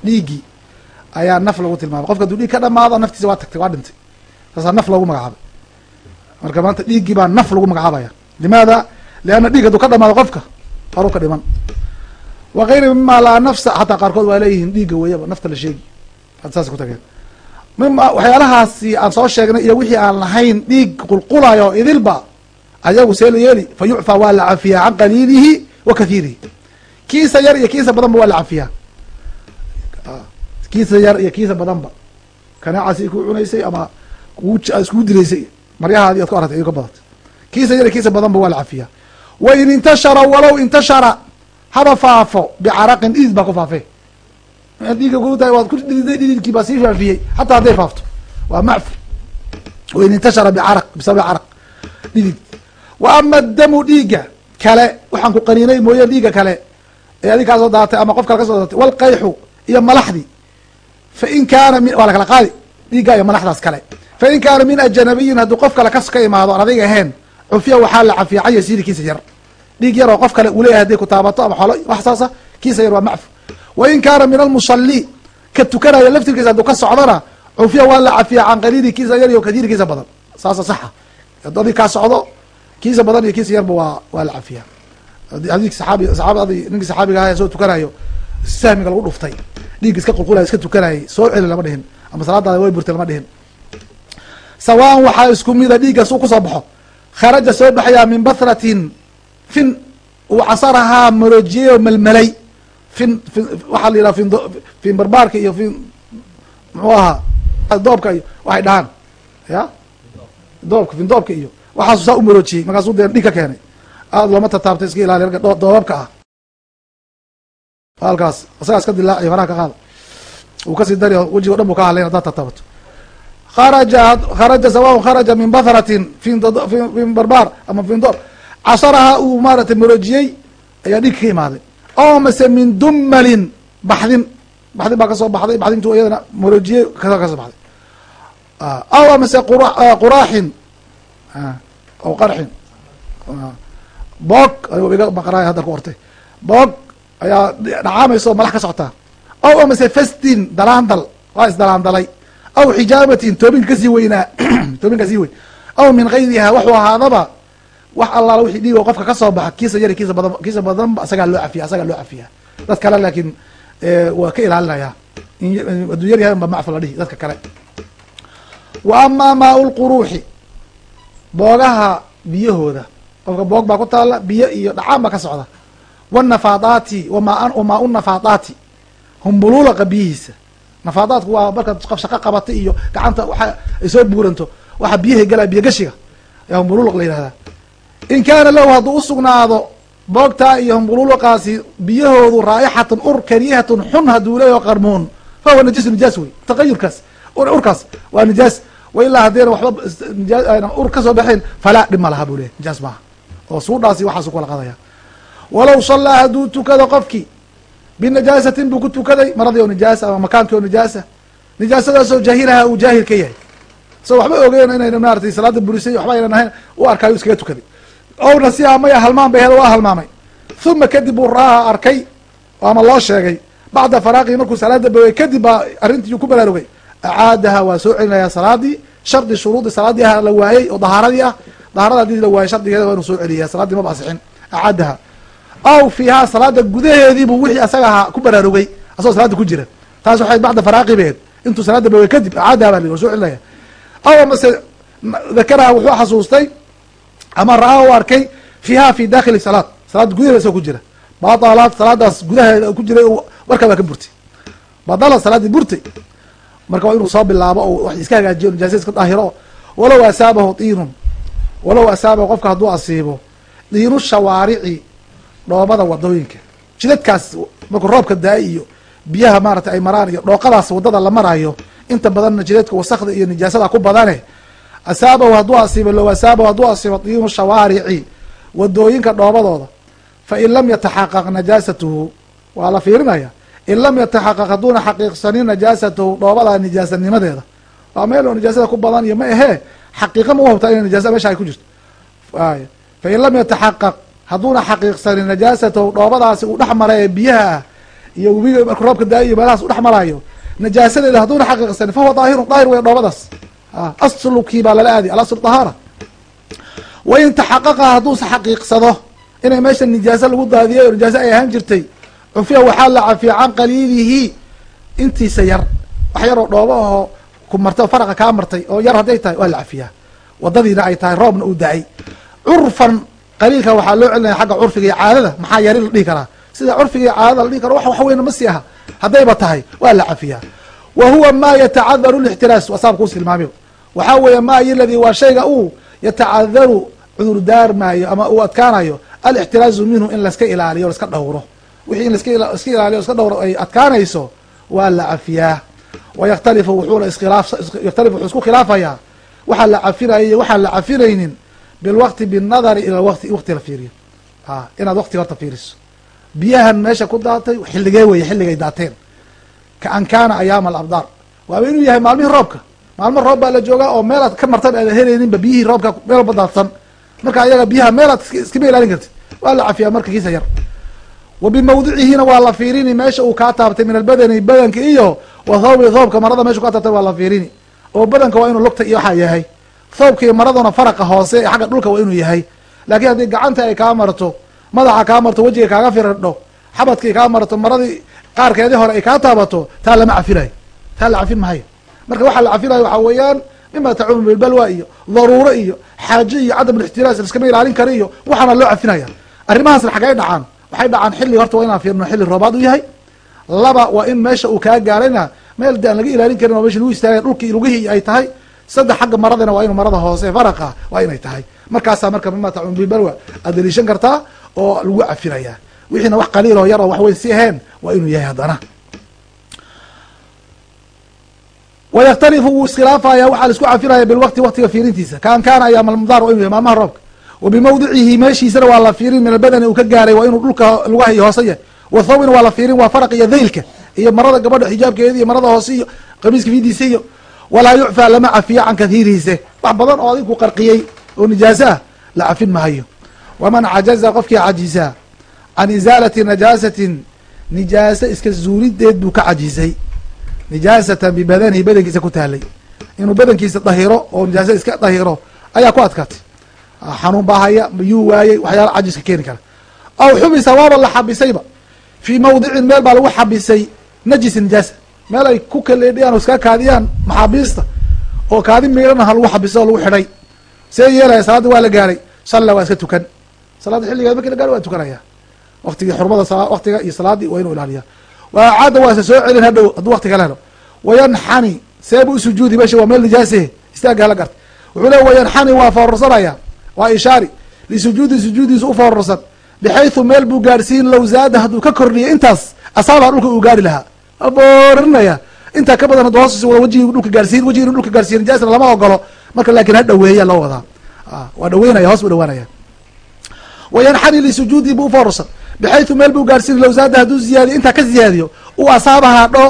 dhiiggii ayaa naf lagu tilmaamay. Qofka haduu dhiig ka dhamaado naftiisa waa tagtay waa dhintay. Saasaa naf loogu magacaabay. Marka maanta dhiiggii baa naf lagu magacaabaya. Limaada? Leanna dhiig haduu ka dhamaado qofka horu ka dhiman. Wa gayri mima laa nafsa xataa qaarkood waa leeyihiin dhiigga weeyaba nafta la sheegi. Had saas ku tageen. Mima waxyaalahaasi aan soo sheegnay iyo wixii aan lahayn dhiig qulqulayo idilba ayagu see la yeeli waa la cafiyaa can qaliilihi wa kathiirihi kiisa yar iyo kiisa badanba waa la cafiyaa. Kiisa yar iyo kiisa badanba. Kanaacaasi ku cunaysay ama iskugu dilaysay. Maryahaadi ad ku aragtay ka badatay. Kiisa yar iyo kiisa badanba waa la cafiyaa. Wain intashara walow intashara haba faafo bicaraqin dhidid baa ku faafe dhiiga kutahay waad ku dhididay dhididkii baa sii faafiyey. Xataa hadday faafto waa macfu wain intashara bicaraq bisababi caraq dhidid wa ama damu dhiiga kale waxaan ku qaniinay mooye dhiiga kale ee adig kaa daatay ama qof kale ka soo walqayxu iyo malaxdi. Fa in kaana min waa la kala qaadi. Dhiigga iyo malaxdaas kale. Fa in kaana min ajanabiyin hadduu qof kale kas ka imaado aan adiga ahayn cufiya waxaa la cafiya can yasiiri kiisa yar. Dhiig yar oo qof kale uu leeyahay haday ku taabato ama xoolo wax saasa kiisa yar waa macfu wa in kaana min almusali ka tukanaya laftirkiisa hadduu ka socdona cufiya waa la cafiya can qaliili kiisa yar iyo kadiiri kiisa badan. Saasa saxa adii kaa socdo kiisa badan iyo kiisa yarba waa waa la cafiya saaabi saxaabadi ninkii saxaabiga aha soo tukanayo sahmiga lagu dhuftay. Dhiig iska qulqulaya iska tukanayay soo celi lama dhihin ama salaadaada way burtay lama dhihin. Sawaan waxaa isku mida dhiigga su ku soo baxo. Kharaja soo baxayaa min bathratin fin uu casarahaa marojiyey oo melmelay. Fin waxaa la yidhaha fin fin barbaarka iyo fin muxuu ahaa doobka iyo waxay dhahaan ya? Doobka fin doobka iyo. Waxaasu saa u maroojiyey markaasuu dee dhig ka keenay aada looma tataabta iska ilaaliy ragga doobabka ah. Halkaas isagaa iska dilaaciy faraha ka qaada uu ka sii dari wejigo dhan bu ka hadlayn haddaad tataabato kharaja kharaja sawaun kharaja min bathratin fin barbaar ama fin doob casaraha uu maaratay maroojiyey ayaa dhig ka imaaday. Oo mase min dumalin baxdin baxdin baa ka soo baxday baxdintu iyadana maroojiyey ka ka soo baxday. Aw amase quraaxin aw qarxin boog iga maqanaay hadda ku ortay. Boog ayaa dhacaamaysa oo malax ka socotaa aw amase fastin dalaandal waa isdalaandalay aw xijaabatin toobinka ka sii weynaa toobin ka sii weyn. Aw min gayriha waxuu ahaadaba wax allaala wixii dhiigo qofka ka soo baxa kiisa yari kiisa badan kiisa badanba asagaa loo cafiya asagaa loo cafiyaa. Dad kale laakiin waa ka ilaalinayaa hadduu yar yahay unba macfu la dhihi dadka kale. Wa amaa maa lquruuxi boogaha biyahooda qofka boog baa ku taala biyo iyo dhacaan baa ka socda. Wanafaadaati wama wamaa u nafaadaati humbuluulaqa biyihiisa nafaadaadku waa markaad shaqo qabata iyo gacanta waxa ay soo buuranto waxa biyaha galaa biyo gashiga. Ayaa humbuluulaq la yihahdaa in kaana lahu hadduu usugnaado boogtaa iyo humbuluulaqaasi biyahoodu raa'ixatun ur kariihatun xun hadduu leeyaho qarmuun. Fa huwa najisu nijaas wey taqayurkaas urkaas waa nijaas wa ilaa haddayna waxba ur ka soo baxayn falaa dhib ma laha buu leyahy nijaas maaha oo suudhaasi waxaasu kala qadaya. Walow sallaa hadduu tukado qofkii binajaasatin buu ku tukaday maradii oo nijaasa ama makaankii oo nijaasa nijaasadaasoo jaahilaha uu jaahil ka yahay. Isagoo waxba ogeyn inayna maaratay salaada burisay waxba aynan ahayn u arkaayo iskaga tukaday. Ow nasiha maya halmaan bay heda waa halmaamay. Uma kadib buu ra'aha arkay ama loo sheegay bacda faraaqihi markuu salaada bogay kadib baa arrintii ku baraarugay acaadaha waa soo celinaya salaadii shardi shuruudi salaadii ah la waayey oo dahaaradii ah dahaarada haddii la waayey shardigeeda waa soo celiya salaadii maba asixin acaadaha aw fiihaa salaada gudaheediibuu wixii asaga ahaa ku baraarugay asagoo salaada ku jira. Taas waxay bacda faraaqibeed intuu salaada bawey kadib acaadaha baa la celinaya aw amase dakaraha wuxuu xasuustay ama ra'aa u arkay fiiha fi dakhili salaad salaada gudaheeda isagoo ku jira. Batalat salaadaas gudaheeda ku jiray warkaa baa ka burtay. Badala salaadii burtay marka waa inuu soo bilaabo oo wax iska hagaajiyo nijaasa iska daahiro walow asaabahu diinun walow asaabahu qofka hadduu asiibo diinu shawaarici dhoobada waddooyinka jidadkaas markuu roobka daa iyo biyaha maarata ay maraan iyo dhooqadaas waddada la marayo inta badanna jidadka wasakda iyo nijaasada ku badane asaabahu hadduu asiibo low asaabahu hadduu asiibo diinu shawaarici waddooyinka dhoobadooda fa in lam yataxaqaq najaasatuhu waa la fiirinaya in lam yataxaqaq hadduuna xaqiiqsanin najaasatahu dhoobadaa nijaasanimadeeda. Waa meel oo nijaasada ku badan iyo ma ahee xaqiiqa ma u hubtaa ina nijaasa meesha ay ku jirto y fa in lam yataxaqaq hadduuna xaqiiqsanin najaasatahu dhoobadaasi uu dhex mara ee biyaha ah iyo webiga marku roobka daa iyo meelahaas u dhex marayo najaasadeeda hadduuna xaqiiqsanin fahuwa daahirun daahir wey dhoobadaas aslukii baa lala aadi alasl dahaara wa in taxaqaqa hadduusa xaqiiqsado inay meesha nijaasa lagu daadiyay oo nijaase ay ahaan jirtay cufiya waxaa la cafiya can qaliilihi intiisa yar wax yar oo dhoobo oo ku martay oo faraqa kaa martay oo yar hadday tahay waa la cafiyaa. Wadadiina ay tahay roobna uu da'ay. Curfan qaliilka waxaa loo celinaya xagga curfiga iyo caadada maxaa yari la dhihi karaa? Sida curfiga iyo caadada la dhihi karo wax waxweyna ma sii aha haddayba tahay waa la cafiyaa. Wa huwa ma yatacadaru lixtiraas asaab kuus tilmaamiyo waxaa weeye ma iyo ladii waa shayga uu yatacadaru cudur daarmaayo ama uu adkaanayo alixtiraazu minhu in laska ilaaliyo laska dhowro. Wixii in laska ilaaliyo laska dhowro ay adkaanayso waa la cafiyaa wayakhtalifu wuxuuna iskhilaaf yakhtalifu wuxuu isku khilaafayaa waxaa la cafinaya iyo waxaan la cafinaynin bilwaqti binnadari ila waqti waqti la fiiriyo a inaad waqtiga horta fiiriso biyahan meesha ku daatay xilligee weeye xilligay daateen ka an kaana ayaama alabdaar waaba inuu yahay maalmihii roobka maalmo roob baa la joogaa oo meelaad ka martan aada helayninba biyihii roobka meel walba daadsan marka ayaga biyaha meelaad iskama ilaalin kartid waa la cafiyaa marka kiisa yar wa bimawdicihina waa la fiirini meesha uu kaa taabtay min albadani badanka iyo wa thoobka marada meesha kaa taabtay waa la fiirini. Oo badanka waa inuu lugta iyo waxaa yahay. Thoobka iyo maraduna faraqa hoose ee xagga dhulka waa inuu yahay. Laakiin haddii gacanta ay kaa marto madaxa kaa marto wejiga kaaga firadho xabadkii kaa marto maradii qaarkeedii hore ay kaa taabato taa lama cafinayo taa la cafin mahayo marka waxaa la cafinayo waxaa weeyaan mima tacumu bilbalwa iyo daruuro iyo xaaje iyo cadam lixtiraas liskama ilaalin kara iyo waxaana loo cafinaya arrimahaasna xaggay dhacaan. Waxay dhacaan xilli horta waa inaan fiirno xilli roobaad u yahay laba waa in meesha uu kaa gaarayna meel de aan laga ilaalin karin oo meesha lagu istaagay dhulkii lugihii ay tahay. Saddex xagga maradina waa inu marada hoose faraqa waa inay tahay. Markaasaa marka mima tacumu bilbalwa aad daliishan kartaa oo lagu cafinaya wixiina wax qaliil oo yar oo wax weyn si ahayn waa inuu yahay haddana. Wayakhtalifu wuu iskhilaafaya waxaa la isku cafinaya bilwaqti waqtiga fiirintiisa. Kaan kaana ayaama almudar waa inu yahay maalmaha roobka wa bimawdicihi meeshiisana waa la fiirin min albadani uu ka gaaray waa inuu dhulka lugaha hoose yahay wa thawbina waa la fiirin waa faraq iyo daylka iyo marada gabadha xijaabkeeda iyo marada hoose iyo qamiiska fiidiisa iyo walaa yucfaa lama cafiyo can kathiirihiise wax badan oo adinku qarqiyey oo nijaaso ah la cafin mahayo waman cajaza qofkii cajisaa can isaalati najaasatin nijaase iska zuurideed buu ka cajisay nijaasatan bibadanihi badankiisa ku taalay inuu badankiisa dahiro oo nijaasa iska dahiro ayaa ku adkaatay. Xanuun baa haya mayuu waayey waxyaala cajiska keeni kara. Aw xubisa waaba la xabisayba fii mawdicin meel baa lagu xabisay najisi nijaasa meel ay ku kaleedhiyaan oo iska kaadiyaan maxaabiista oo kaadi miirana ha lagu xabiso oo lagu xidhay. See yeelaya salaaddi waa la gaaray. Salla waa iska tukan. Salaadda xilligeed marki la gaaro waa tukanaya. Waktigii xurmada waktiga iyo salaaddii waa inuu ilaaliya waa caada waa isa soo celin hadhow hadduu wakti kala helo. Wayanxani seebu usujuudi meesha waa meel nijaase. Istaagga la garta. Wuxuu le wayanxani waa foorarsanaya. Waa ishaari. Lisujuudi sujuudiisa u foorarsan bixaytu meel buu gaadhsiin low zaada hadduu ka kordhiyo intaas asaabaa dhulka uu gaari lahaa waa boorinaya intaa ka badan hoos wajigi dhulka gaarsiin wajigi dhulka gaarsiiya nijaasna lama ogolo marka laakin ha dhaweeya loo wadaa waa dhaweynaya hoos buu dhawaanaya wayanxani lisujuudi buu ufoorarsan bixaytu meel buu gaarsiin low zaada hadduu ziyaadiyo intaa ka ziyaadiyo uu asaabahaa dho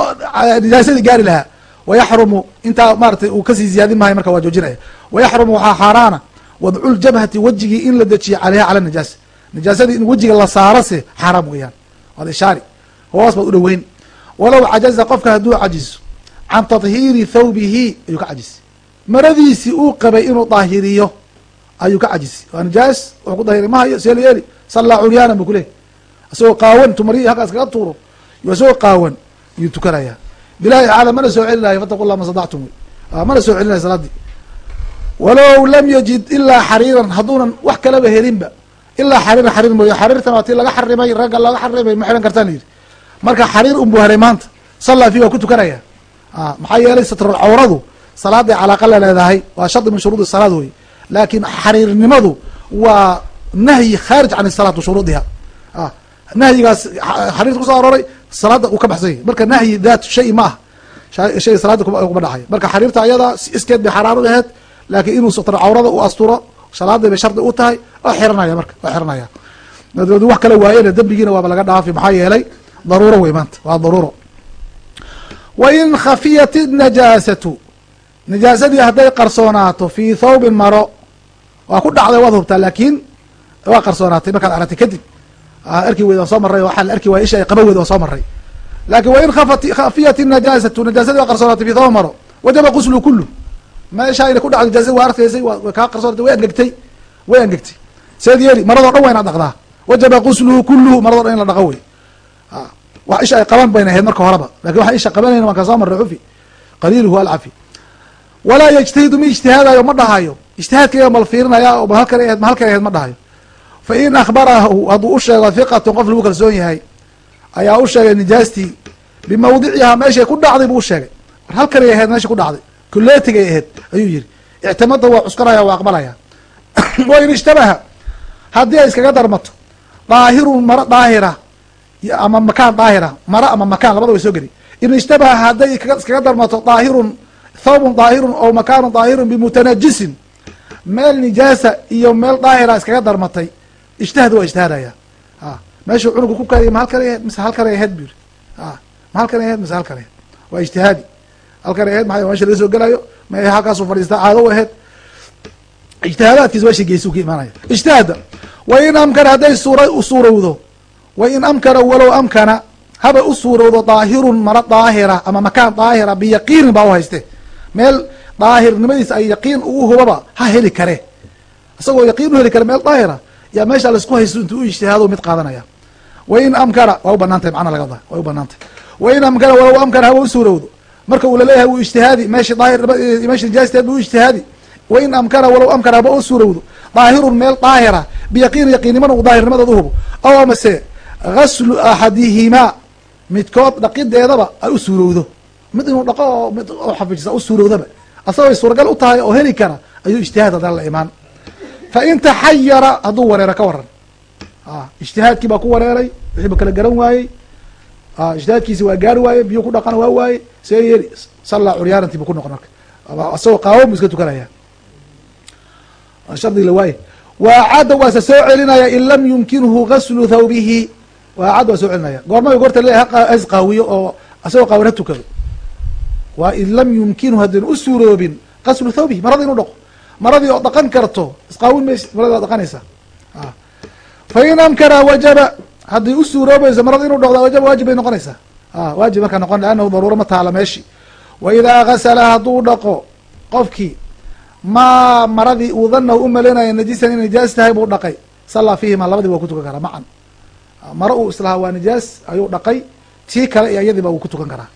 nijaasadii gaari lahaa wayaxrumu intaa maaratay uu ka sii ziyaadin mahayo marka waa joojinaya wayaxrumu waxaa xaaraana wadcul jabhati wejigii in la dejiyo caleyha cala nijaasa nijaasadii in wejiga la saaro se xaaraam weeyaan. Waad ishaari. Hoos baad u dhaweyn walow cajaza qofka hadduu cajizo can tahiiri thawbihi ayuu ka cajisay. Maradiisii uu qabay inuu daahiriyo ayuu ka cajisay. Waa nijaas wuxuu ku dahiri mahayo seeli eli sallaa curyaanan buu kuleeyay isagoo qaawan tumariyi halkaas kaga tuuro isagoo qaawan yuu tukanayaa bilahi tacaala mana soo celinayo fataqu llah ma sadactum wey mana soo celinayo salaadii. Walow lam yajid ilaa xariiran hadduunan wax kalaba helinba ilaa xariiran xariir mooye. Xariirtan waa tii laga xarimay ragga laga xarimay ma xihan kartaan yidhi. Marka xariir unbuu helay maanta. Sallaa fi waa ku tukanaya. Maxaa yeelay satrul cawradu salaaday calaaqa la leedahay. Waa shardi min shuruudi salaad wey laakiin xariirnimadu waa nahyi khaarij can salaat shuruudiha. Nahyigaas xariirta ku soo aroray salaada uu ka baxsan yahy marka nahyi daat shay ma ah shay salaada kuma dhaxay marka xariirta ayada iskeed bay xaraam u aheed laakiin inuu satr cawrada u asturo salaaday bay shardi u tahay oo xiranaya marka waa xiranaya. Wax kala waayena dembigiina waaba laga dhaafi maxaa yeelay daruuro wey maanta waa daruuro. Wa khafiyat najaasatu najaasadii hadday qarsoonaato fii thawbin maro waa ku dhacday waad hubtaa laakiin waa qarsoonaatay markaad aragtay kadib. Arki weyd waan soo maray waxaa la arki waaya isha ay qaba weyd soo maray laakin wain khafiyat najaasatu najaasadii waa qarsoonaatay fi thawb maro wajaba quslu kulu meesha ayna ku dhacdo najaasadi waa arkaysay wa kaa qarsoonatay way angegtay way angegtay. Seed yeeli maradoo dhan waa inaad dhaqdaa. Wajaba qusluhu kuluhu marado dhan in la dhaqo wey wax isha ay qaban bayna ahayd marka horeba. Lakin waxaan isha qabanayna waan ka soo marray cufi qaliiluhu alcafi walaa yajtahidu ma ijtihaadayo ma dhahayo ijtihaadkayga mal fiirinaya oo ma halkan ahed ma dhahayo fa in akhbarahu hadduu u sheego hiqatun qof lagu kalsoon yahay ayaa u sheegay nijaastii bimawdicihaa meeshay ku dhacday buu u sheegay. War halkanay aheyd meesha ku dhacday kuleetigay aheyd ayuu yihi ictimada waa cuskanaya waa aqbalaya. Wa in ishtabaha haddii ay iskaga darmato daahirun maro daahira ama makaan daahira maro ama makaan labada way soo geli. In ishtabaha hadday iskaga darmato daahirun thawbun daahirun oo makaanun daahirun bimutanajisin meel nijaasa iyo meel daahira iskaga darmatay ijtihad waa ijtihaadaya a meeshuu cunuga ku kariya ma halkan aheyd mise halkan ay aheyd bu yiri a ma halkan ay aheyd mise halkan aheyd waa ijtihaadi halkan aheyd maa meesha laga soo gelayo ma halkaasuu fadhiistaa caado u aheyd ijtihaadaadkiisa meesha geesi ka imaanaya. Ijtihaada wa in amkana hadday suura suurowdo. Wa in amkana walow amkana haba u suurowdo daahirun maro daahira ama makaan daahira biyaqiinin baa u hayste. Meel daahirnimadiisa ay yaqiin ugu hubaba ha heli kare. Isagoo yaqiin u heli kare meel daahira yaa meesha la isku haysto intuu u ijtihaado mid qaadanaya. Wa in amkana waa u banaantay macna laga da way u banaantay wa in amkana walow amkana haba u suurowdo marka uu la leeyahay wuu ijtihaadi meesha daahir meesha nijaasteed buu ijtihaadi. Wa in amkana walow amkana haba suurowdo. Daahirun meel daahira biyaqiin yaqiinnimana uu daahirnimadeed u hubo. Aw amase gaslu axadihimaa midkood dhaqideedaba ay u suurowdo. Mid inuu dhaqo oo mid xafijisa u suurowdaba. Asagoo ay suuragal u tahay oo heli kara ayuu ijtihaad haddana la imaan. Fa in taxayara hadduu wareero ka waran ijtihaadkii baa ku wareeray wixii ba kala garan waayey ijtihaadkiisi waa gaari waaye biyo ku dhaqana waa waaye see yeeli sallaa curyaarantii bu ku noqon marka asagoo qaawan bu iska tukanaya shardi la waaye waacadda waase soo celinaya in lam yumkinhu gaslu thawbihi waacad waa soo celinaya goorma goorta leeyahay has qaawiyo oo asagoo qaawan ha tukado waa in lam yumkinhu haddayna u suuroobin gaslu thawbihi marada inuu dhaqo maradii oo dhaqan karto isqaawin maysa maradi waa dhaqanaysa fa in amkana wajaba hadday u suuroobayso marada inuu dhaqdo wajaba waajib bay noqonaysaa. Waajib markaa noqon leannahu daruuro ma taala meeshi. Wa idaa gasala hadduu dhaqo qofkii maa maradii uu danahu u malaynaya najisan inay nijaas tahay buu dhaqay. Sallaa fiihima labadiba waa ku tukan karaa macan maro uu islahaa waa nijaas ayuu dhaqay. Tii kale iyo iyadiiba wuu ku tukan karaa.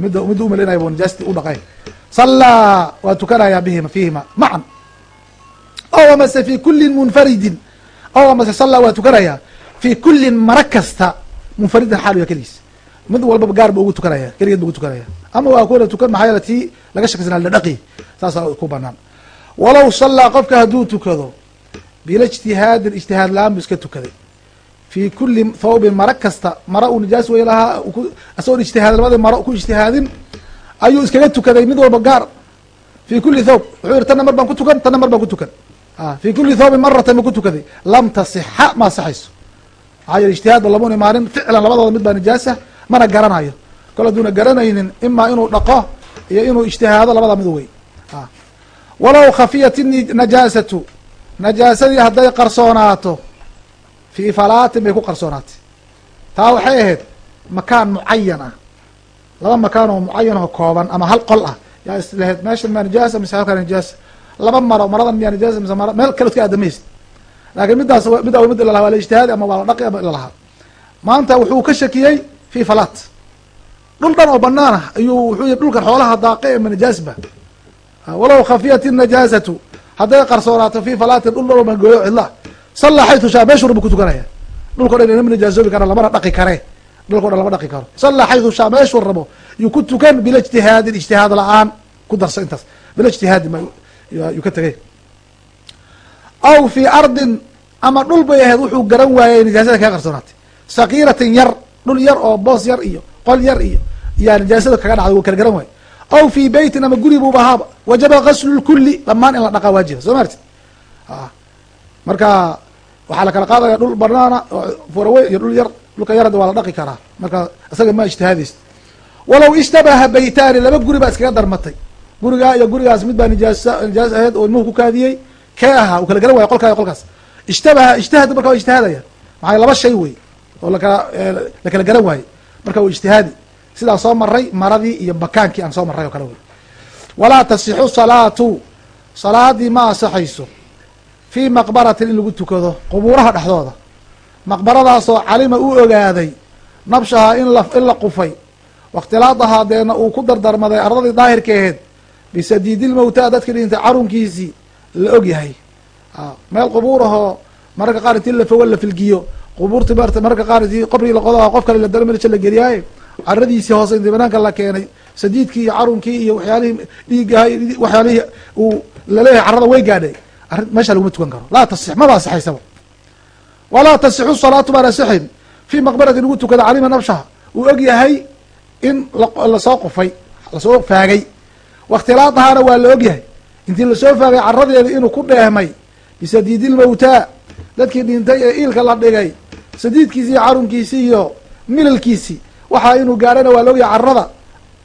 Midda u malaynaya bu nijaasti u dhaqay. Sallaa waa tukanayaa bihima fiihima macan aw amase fi kulin munfaridin. Aw amase sallaa waa tukanayaa fi kulin maro kasta munfaridan xaal keligiis mid walbaba gaar bu ugu tukanaya keligeed bu ugu tukanaya ama waa kuwada tukan maxaa yeele tii laga shakisnaa la dhaqi saasaa ku banaan walow sallaa qofka hadduu tukado bila ijtihaadin ijtihaad la'aan bu iska tukaday fi kuli thawbin maro kasta mara uu nijaas wey lahaa isagoon ijtihaad labada maro ku ijtihaadin ayuu iskaga tukaday mid walba gaar fi kuli thawb wuxuu yihi tanna mar baan ku tukan tanna mar baan ku tukan fi kuli thawbin maratan ba ku tukaday lam tasixa ma asaxayso maxaa yeele ijtihaadba lamun imaanin ficlan labadooda mid baa nijaasa mana garanayo. Kol haduuna garanaynin imaa inuu dhaqo iyo inuu ijtihaado labada mid wey. Walow khafiyat najaasatu najaasadii hadday qarsoonaato fii falaatin bay ku qarsoonaatay taa waxay ahayd makaan mucayan ah. Laba makaan oo mucayan oo kooban ama hal qol ah. Yaa isleheed meeshan maa nijaasa mise halkaa nijaasa. Laba maro maradan miyaa nijaasa mise mara meel kale iska aadamaysa laakiin middaas middaa mid ilalahaa waa la ijtihaadi ama waa la dhaqi ama ilalahaa maanta wuxuu ka shakiyey fi falaat dhul dhan oo banaan ah ayuu wuxuu yihi dhulkan xoolaha daaqe ee ma nijaasba walow khafiyat inajaasatu hadday qarsoonaato fi falaatin dhul dhan oo magooyo cidla. Sallaa xaytu shaa meeshuu rabu ku tukanaya. Dhulko dhan inama nijaasoobi kara lamana dhaqi kare. Dhulko dhan lama dhaqi karo. Sallaa xaytu shaa meeshuu rabo. Yuu ku tukan bila ijtihaadin ijtihaad la'aan ku darsa intaas. Bila ijtihaadin yuu ka tegay aw fi ardin ama dhul bay ahayd wuxuu garan waayey nijaasada kaga qarsoonaatay sakiiratin yar dhul yar oo boos yar iyo qol yar iyo yaa nijaasada kaga dhacday wuu kala garan waayey. Aw fi beytin ama guri buuba ahaaba wajaba gaslu lkuli dhamaan in la dhaqaa waajiba soo maarti marka waxaa la kala qaadaya dhul banaana furaweyn iyo dhul yar dhulka yarada waa la dhaqi karaa. Marka isaga ma ijtihaadaysa walow ishtabaha beytaani laba guri baa iskaga darmatay. Gurigaa iyo gurigaas mid baa nijaas nijaas aheyd oo ilmuhu ku kaadiyey kee ahaa uu kala garan waya qolkaa qolkaas. Ishtabaha ijtihad marka waa ijtihaadaya. Maxaa laba shay wey oo lakala la kala garan waaye. Marka waa ijtihaadi. Sidaan soo maray maradii iyo bakaankii aan soo maray oo kale wey walaa tasixu salaatu. Salaadii ma asaxayso fii maqbaratin in lagu tukado qubuuraha dhexdooda. Maqbaradaasoo calima uu ogaaday nabshaha in la in la qufay. Wakhtilaadahaa deena uu ku dardarmaday ardadii daahirka aheed bisadiidilmowtaa dadkii dhintay carunkiisii la og yahay. Meel qubuurahoo mararka qaar intii la fogo la filgiyo. Qubuurtii mt mararka qaar intii qabrigii laqodaha qof kale ladalo meelsha la geliyaaye caradiisii hoose intii banaanka la keenay sadiidkii iyo carunkii iyo waxyaalihii dhiigaha waxyaalihii uu la leeyahay carada way gaadhay. Arrin meesha laguma tukan karo. Laa tasix maba asixaysaba walaa tasixu salaatu baan asixayn fii maqbaratin lagu tukada calima nabshaha uu og yahay in la soo qufay la soo faagay. Wakhtilaadahaana waa la og yahay intii la soo faagay caradeeda inuu ku dheehmay bisadiidilmowtaa dadkii dhintay ee iilka la dhigay sadiidkiisi iyo carunkiisii iyo milalkiisii. Waxaa inuu gaadhayna waa la og yahay carada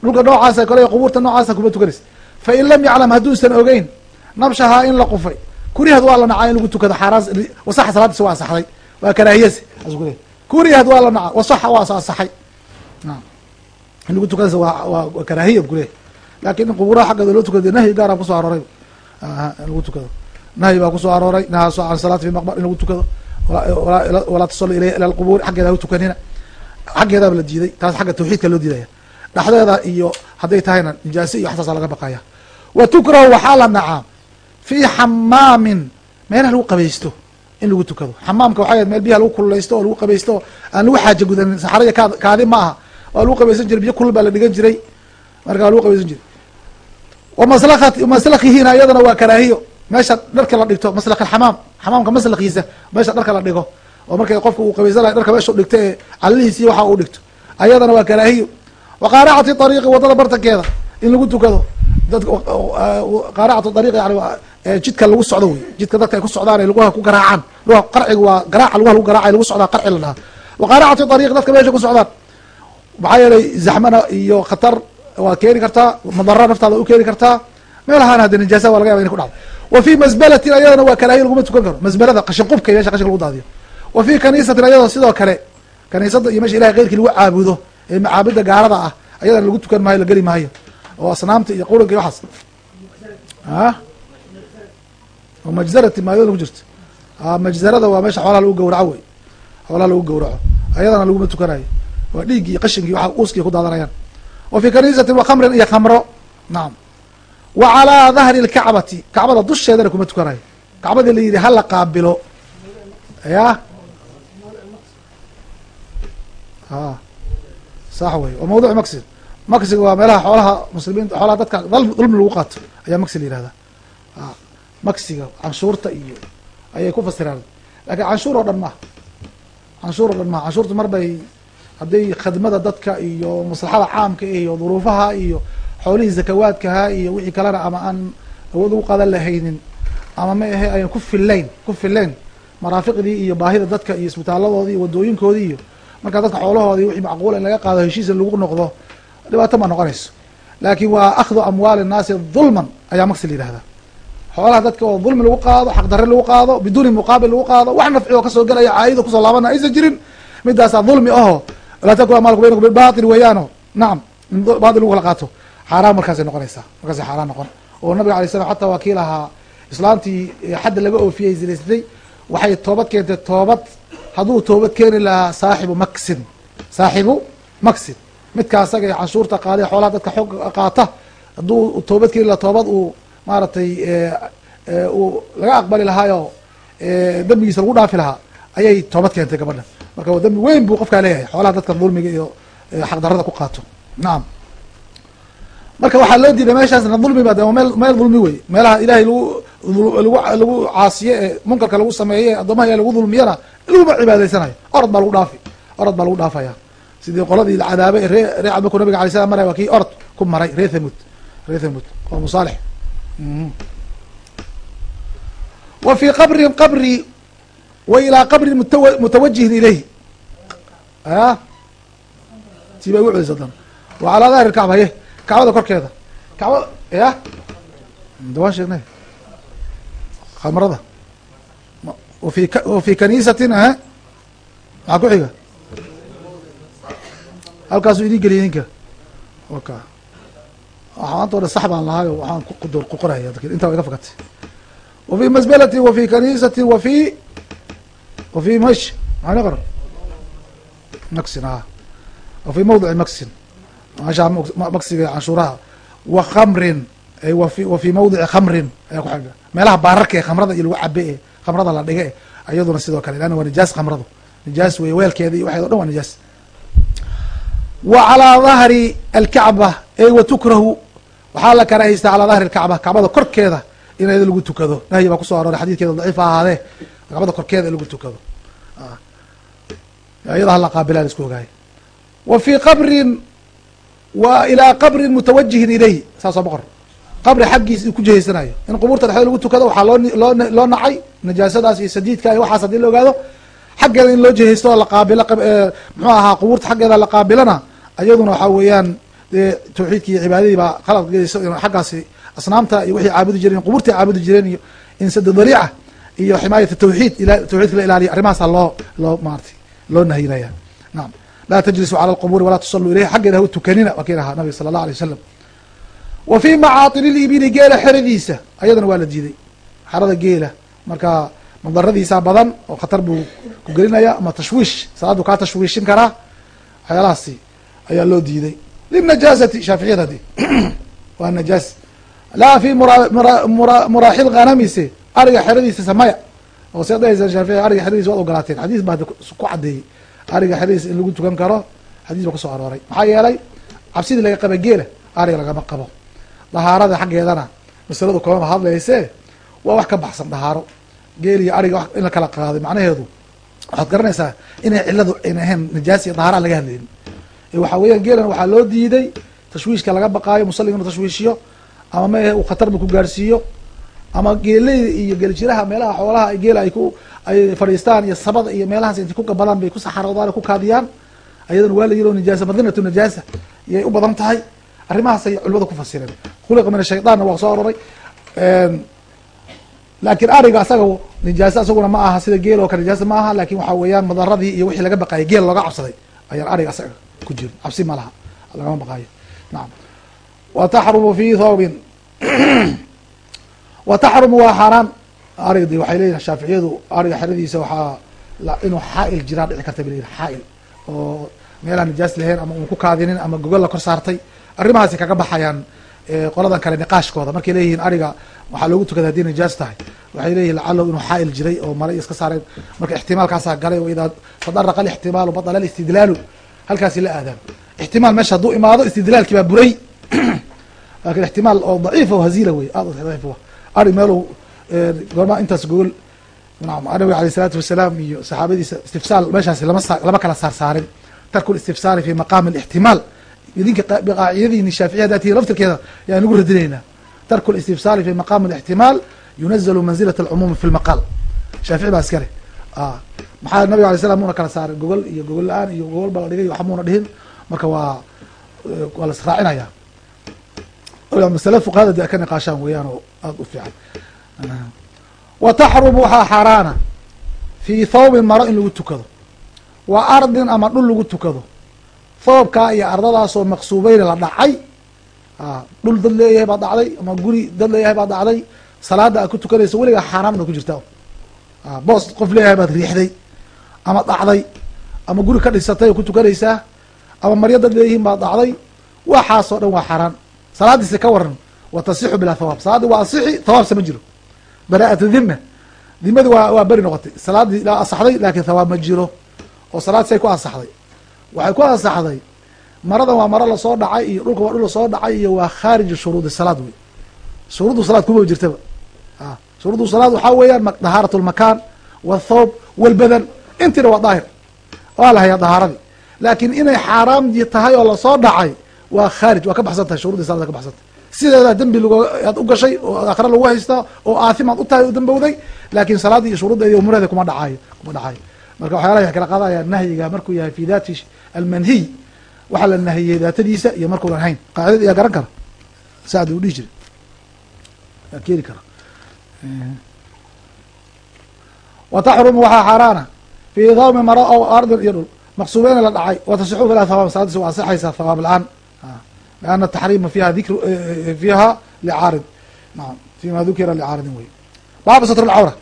dhulka noocaasa kale qubuurta noocaasa kuma tukanaysa fa in lam yaclam hadduusan ogeyn nabshahaa in la qufay. Kurihad waa la nacaa in lagu tukado xaaraan wasaxa salaadiisa waa asaxday waa karaahiyase kurihad waa la naca wasaxa waa asaxay in lagu tukadaysa waa waa karaahiya kuleeyahy laakin in qubuuraha xaggeeda loo tukado nahyi gaara ku soo arooray. In lagu tukado. Nahyi baa ku soo arooray nahaa can salaati fi maqbar in lagu tukado. Walaa ilayha ila lqubuur xaggeeda ha tukanina. Xaggeedaaba la diiday taas xagga tawxiidka loo diidaya. Dhexdeeda iyo hadday tahayna nijaase iyo waxtaasa laga baqaya wa tukrahu waxaa la nacaa fii xamaamin meelaha lagu qabaysto in lagu tukado. Xamaamka waxay ahayd meel biyaha lagu kululaysto oo lagu qabaysto aan lagu xaaja gudanin saxaraya ka kaadi ma aha. Waa lagu qabaysan jiray biyo kulul baa la dhigan jiray. Marka waa lagu qabaysan jiray wamaslakhat maslakihiina iyadana waa karaahiyo. Meesha dharka la dhigto maslak alxamaam xamaamka maslakiisa meesha dharka la dhigo. Oo markay qofka uu qabaysanay dharka meesha dhigto ee calalihiisi waxa uu dhigto. Ayadana waa karaahiyo. Wa qaaracati ariiqi waddada bartankeeda in lagu tukado. Qaaracatu ariiq yani jidka lagu socdo wey jidka dadka ay ku socdaan ay lugaha ku garaacaan. Lugaha qarciga waa garaaca lugaha lagu garaaca lagu socdaa qarci la dhahaa. Wa qaaracati ariiq dadka meesha ku socdaan. Maxaa yeelay zaxmana iyo khatar waa keeni kartaa madara naftaada u keeni kartaa meelahaan haddi nijaasa waa laga yaba inay ku dhacdo. Wa fii masbalatin ayadana waa karaahiya laguma tukan karo. Masbalada qashin qubka meesha qashinka lagu daadiyo. Wa fii kaniisatin ayadoo sidoo kale kaniisada iyo meesha ilahay keyrkii lagu caabudo ee macaabida gaalada ah ayadana lagu tukan maayo la geli maayo. Oo asnaamta iyo quranka iyo waxaas. A majzarati maayada ku jirto. Majzarada waa meesha xoolaha lagu gawraco wey. Xoolaha lagu gawraco ayadana laguma tukanayo waa dhiiggii iyo qashinkii waxa uuskii ku daadanayaan wa fii kaniisatin wa khamrin iyo khamro. Nacam wa calaa dahri lkacbati kacbada dusheedana kuma tukanayo kacbadii la yidhi hala qaabilo. Ya? A sax wey waa mawduc maqsid. Maqsiga waa meelaha xoolaha muslimiinta xoolaha dadka dulmi lagu qaato. Ayaa maqsi la yihahdaa maqsiga canshuurta iyo ayay ku fasiraan. Lakin canshuur oo dhan maha canshuur oo dhan maha canshuurta mar bay hadday khadmada dadka iyo maslaxada caamka iyo duruufaha iyo xoolihii zakawaadkaha iyo wixii kalena ama aan awood ugu qadan lahaynin ama ma ahe ayan ku fillayn ku fillayn maraafiqdii iyo baahida dadka iyo isbitaaladoodii iyo wadooyinkoodii iyo markaa dadka xoolahoodii wixii macquula in laga qaado heshiisa lagu noqdo dhibaato ma noqonayso. Laakin waa akhdu amwaali nnaasi dulman ayaa maqsi la yihahdaa xoolaha dadka oo dulmi lagu qaado xaq darre lagu qaado biduuni muqaabil lagu qaado wax nafci oo ka soo gelaya caayida ku soo laabana aysan jirin midaasaa dulmi aho walaa takun amaalku baynakum bilbatil weeyaano. Nacam in baadil lagu kala qaato. Xaaraan markaasay noqonaysaa markaasay xaaraan noqon. Oo nabiga alay slam xataa waa kii lahaa islaantii xadda laga oofiyey zinaysatay waxay toobad keentay toobad hadduu toobad keeni lahaa saaxibu maksin. Saaxibu maksin. Midka asaga canshuurta qaaday xoolaha dadka xoog qaata hadduu toobad keeni lahaa toobad uu maaragtay uu laga aqbali lahaayo dembigiisa lagu dhaafi lahaa ayay toobad keentay gabadha marka waa dembi weyn buu qofkaa leeyahay. Xoolaha dadka dulmiga iyo xaqdarada ku qaato. Nacam marka waxaa loo diiday meeshaasna dulmi ba de meel meel dulmi wey meelaha ilahay lagu lagu lagu caasiye ee munkarka lagu sameeye addoomaha ilahi lagu dulmiyana laguma cibaadaysanayo orod baa lagu dhaafi orod baa lagu dhaafaya. Sidii qoladii la cadaabay ree ree markuu nabiga alay slam maray waa kii orod ku maray ree thamud. Ree thamud oo musaalix wa fii qabrin qabri wa ilaa qabrin mutawa mutawajihin ilayhi a tii ba igu celiso dan wa calaa dahri lkacba haye kacbada korkeeda kacbada ya de waan sheegnay khamrada wafi wafi kaniisatin a maxaa ku xiga? Halkaasuu idin geliya ninka waka. Maanta o dhan sax baan lahaayo waxaan ku qoraya intaa wa iga fakatay wafi masbelatin wafi kaniisatin wafi wafi mash. Maxaa ina qoran maksin a wafi mawdici maksin meeshaa maksiga canshuuraha wa khamrin wafi wa fi mawdici khamrin ayaa ku xiga meelaha baararka ee khamrada iyo lagu cabe e khamrada la dhiga e iyaduna sidoo kale leanna waa nijaas khamradu nijaas wey weelkeeda iyo waxeed o dhan waa nijaas wa calaa dahri alkacba ey wa tukrahu waxaa la karahaystaa calaa dahri alkacba kacbada korkeeda in lagu tukado nahyi baa ku soo arooray xadidkeeda daciif ahaadee kacbada korkeeda in lagu tukado iyada hala qaabilaa la isku ogaay. Wa fii qabrin wa ilaa qabrin mutawajihin ilayh saasoo boqor. Qabri xaggiis ku jihaysanayo in qubuurta dhexdeeda lagu tukado waxaa loo loo nacay najaasadaas iyo sadiidka iyo waxaas haddii la ogaado xaggeeda in loo jihaysto oo la qaabilo muxuu ahaa qubuurta xaggeeda la qaabilana iyaduna waxaa weeyaan dee tawxiidki iyo cibaadadii baa qalad gelayso in xaggaasi asnaamta iyo wixii caabudi jireen qubuurtii caabudi jireen iyo insada dariica iyo ximaayat tawxiid tawxiidka la ilaaliya arrimahaasa loo loo maaratay loo nahyinaya nacam laa tajlisu cala alqubuuri walaa tusaluu ilayhi. Xaggeeda ha u tukanina waa kii lahaa nabiga sala allah alay wasalam wa fii macaatini libili geela xeradiisa. Ayadana waa la diiday xerada geela. Marka madaradiisa badan oo khatar buu ku gelinaya ama tashwiish salaaduu kaa tashwiishin karaa waxyaalahaasi ayaa loo diiday. Linajaasati shaaficiyada di waa najaas. Laa fi muraaxil khanamise ariga xeradiisa samaya oo seed dhahaysa shaafici ariga xeradiisa waad ogolaateen xadiis baa ku caddeeyey. Ariga xeradiisa in lagu tukan karo xadiis baa ku soo arooray. Maxaa yeelay cabsidii laga qaba geela ariga lagama qabo. Dahaarada xaggeedana masaladu kamaba hadlayse waa wax ka baxsan dahaaro. Geel iyo ariga in la kala qaaday macnaheedu waxaad garanaysaa inay ciladu ayna ahayn najaas iyo dahaara laga hadlaynin waxaa weeyaan geelan waxaa loo diiday tashwiishka laga baqaayo musalliga inu tashwiishiyo ama maehe uu khatarba ku gaarsiiyo ama geeleyda iyo geeljiraha meelaha xoolaha geela ay ku ay fadhiistaan iyo sabada iyo meelahaas intay ku gabadaan bay ku saxaroodaan ku kaadiyaan. Ayadana waa la o najaasa madinatu najaasa iyay u badan tahay. Arrimahaasay culimada ku fasireen. Khuliqa min ashaydaanna waa soo aroray laakiin ariga asaga nijaasa isaguna ma aha sida geel oo kale nijaasa ma aha laakiin waxaa weeyaan madaradii iyo wixii laga baqayay geel looga cabsaday ayaan ariga asaga ku jirin. Cabsi ma laha. Lagama baqaayo. Nacam wa taxrumu fi thawbin wa taxrumu waa xaaraan ariga de waxay leeyihiin shaaficiyadu ariga xeradiisa waxaa inuu xaail jiraa dhici karta ba leyihin xaail. Oo meelaan nijaas lahayn ama un ku kaadinin ama gogol la kor saartay arrimahaasi kaga baxayaan qoladan kale niqaashkooda. Markay leeyihiin ariga waxaa loogu tukada haddii nijaas tahay. Waxay leeyihiin lacalo inuu xaail jiray oo mara iska saareen marka ixtimaalkaasaa galay o idaa fadaraqa alixtimaalu batala alistidlaalu halkaasi la aadaan ixtimaal meesha hadduu imaado istidlaalkii baa buray. Lakin ixtimaal oo daciifa o haziila wey aad daciif ari meelu goormaa intaas gogol nabiga aleyh isalaatu wasalaam iyo saxaabadiisa istifsaal meeshaasi lama kala saar saarin tarku listifsaali fi maqaami alixtimaal. Idinka qaacidadiini shaafici hadaa tihi laftirkeeda yaan ugu radinaynaa tarku listifsaali fi maqaami alixtimaal yunazalu manzilat alcumuumi fi lmaqaal shaafici baa iskale maxaa nabiga alay slam muna kala saarin? Gogol iyo gogol la'aan iyo gogol baa la dhigay wax muuna dhihin. Marka waa waa la israacinaya masale fuqahada de ka niqaashaan weeyaan oo aada u fiican. Wa taxrumu waxaa xaaraana fii thawbin maro in lagu tukado. Wa ardin ama dhul lagu tukado. Thoobkaa iyo ardadaasoo maqsuubeyna la dhacay. Dhul dad leeyahay baa dhacday ama guri dad leeyahay baa dhacday. Salaada aad ku tukanaysa weligaa xaaraamna ku jirtaa boos qof leeyahay baad riixday ama dhacday ama guri ka dhisatay oo ku tukanaysaa ama maryo dad leeyihiin baad dhacday. Waxaasoo dhan waa xaaraan salaadiisi ka waran wa tasixu bilaa thawaab. Salaaddi waa asixi thawaabsa ma jiro. Bara'atu dhima dimadi waa waa beri noqotay. Salaaddii la asaxday laakiin thawaab ma jiro. Oo salaad say ku ansaxday. Waxay ku ansaxday maradan waa maro la soo dhacay iyo dhulka waa dhul la soo dhacay iyo waa khaariju shuruudi salaad wey shuruuddu salaad kuma jirtaba. Shuruuddu salaad waxaa weeyaan dahaarat lmakaan wathawb walbadan intiina waa daahir. Waa la hayaa dahaaradii laakiin inay xaaraam tahay oo la soo dhacay waa khaarij waa ka baxsan tahay shuruddii salada ka baxsan tahay sideedaa dembi aad u gashay oo aakhira lagu haystaa oo aathim aad u tahay u dambowday laakiin salaaddii iyo shuruuddeedi umureeda kuma dhacayo kuma dhacayo marka waxyaalaha kala qaadaya nahyiga markuu yahay fi dati almanhiy waxaa la nahiyey daatadiisa iyo markuunan hayn. Qaacidada yaa garan kara. Saad u dhihi jira yaa keeni kara. Wa taxrumu waxaa xaaraana fii dawmi maro o ardin iyo dhul. Maqsuubeyna la dhacay watasixu bilaa thawaab salaadiisa waa asixaysaa thawaab la'aan lianna taxriima fiha dikr fiiha licaarid naam fima dukira licaaridin wey baabu satr lcawra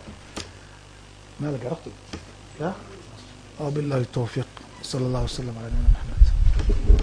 mala garabto ya وبالله التوفيق صلى الله وسلم على نبينا محمد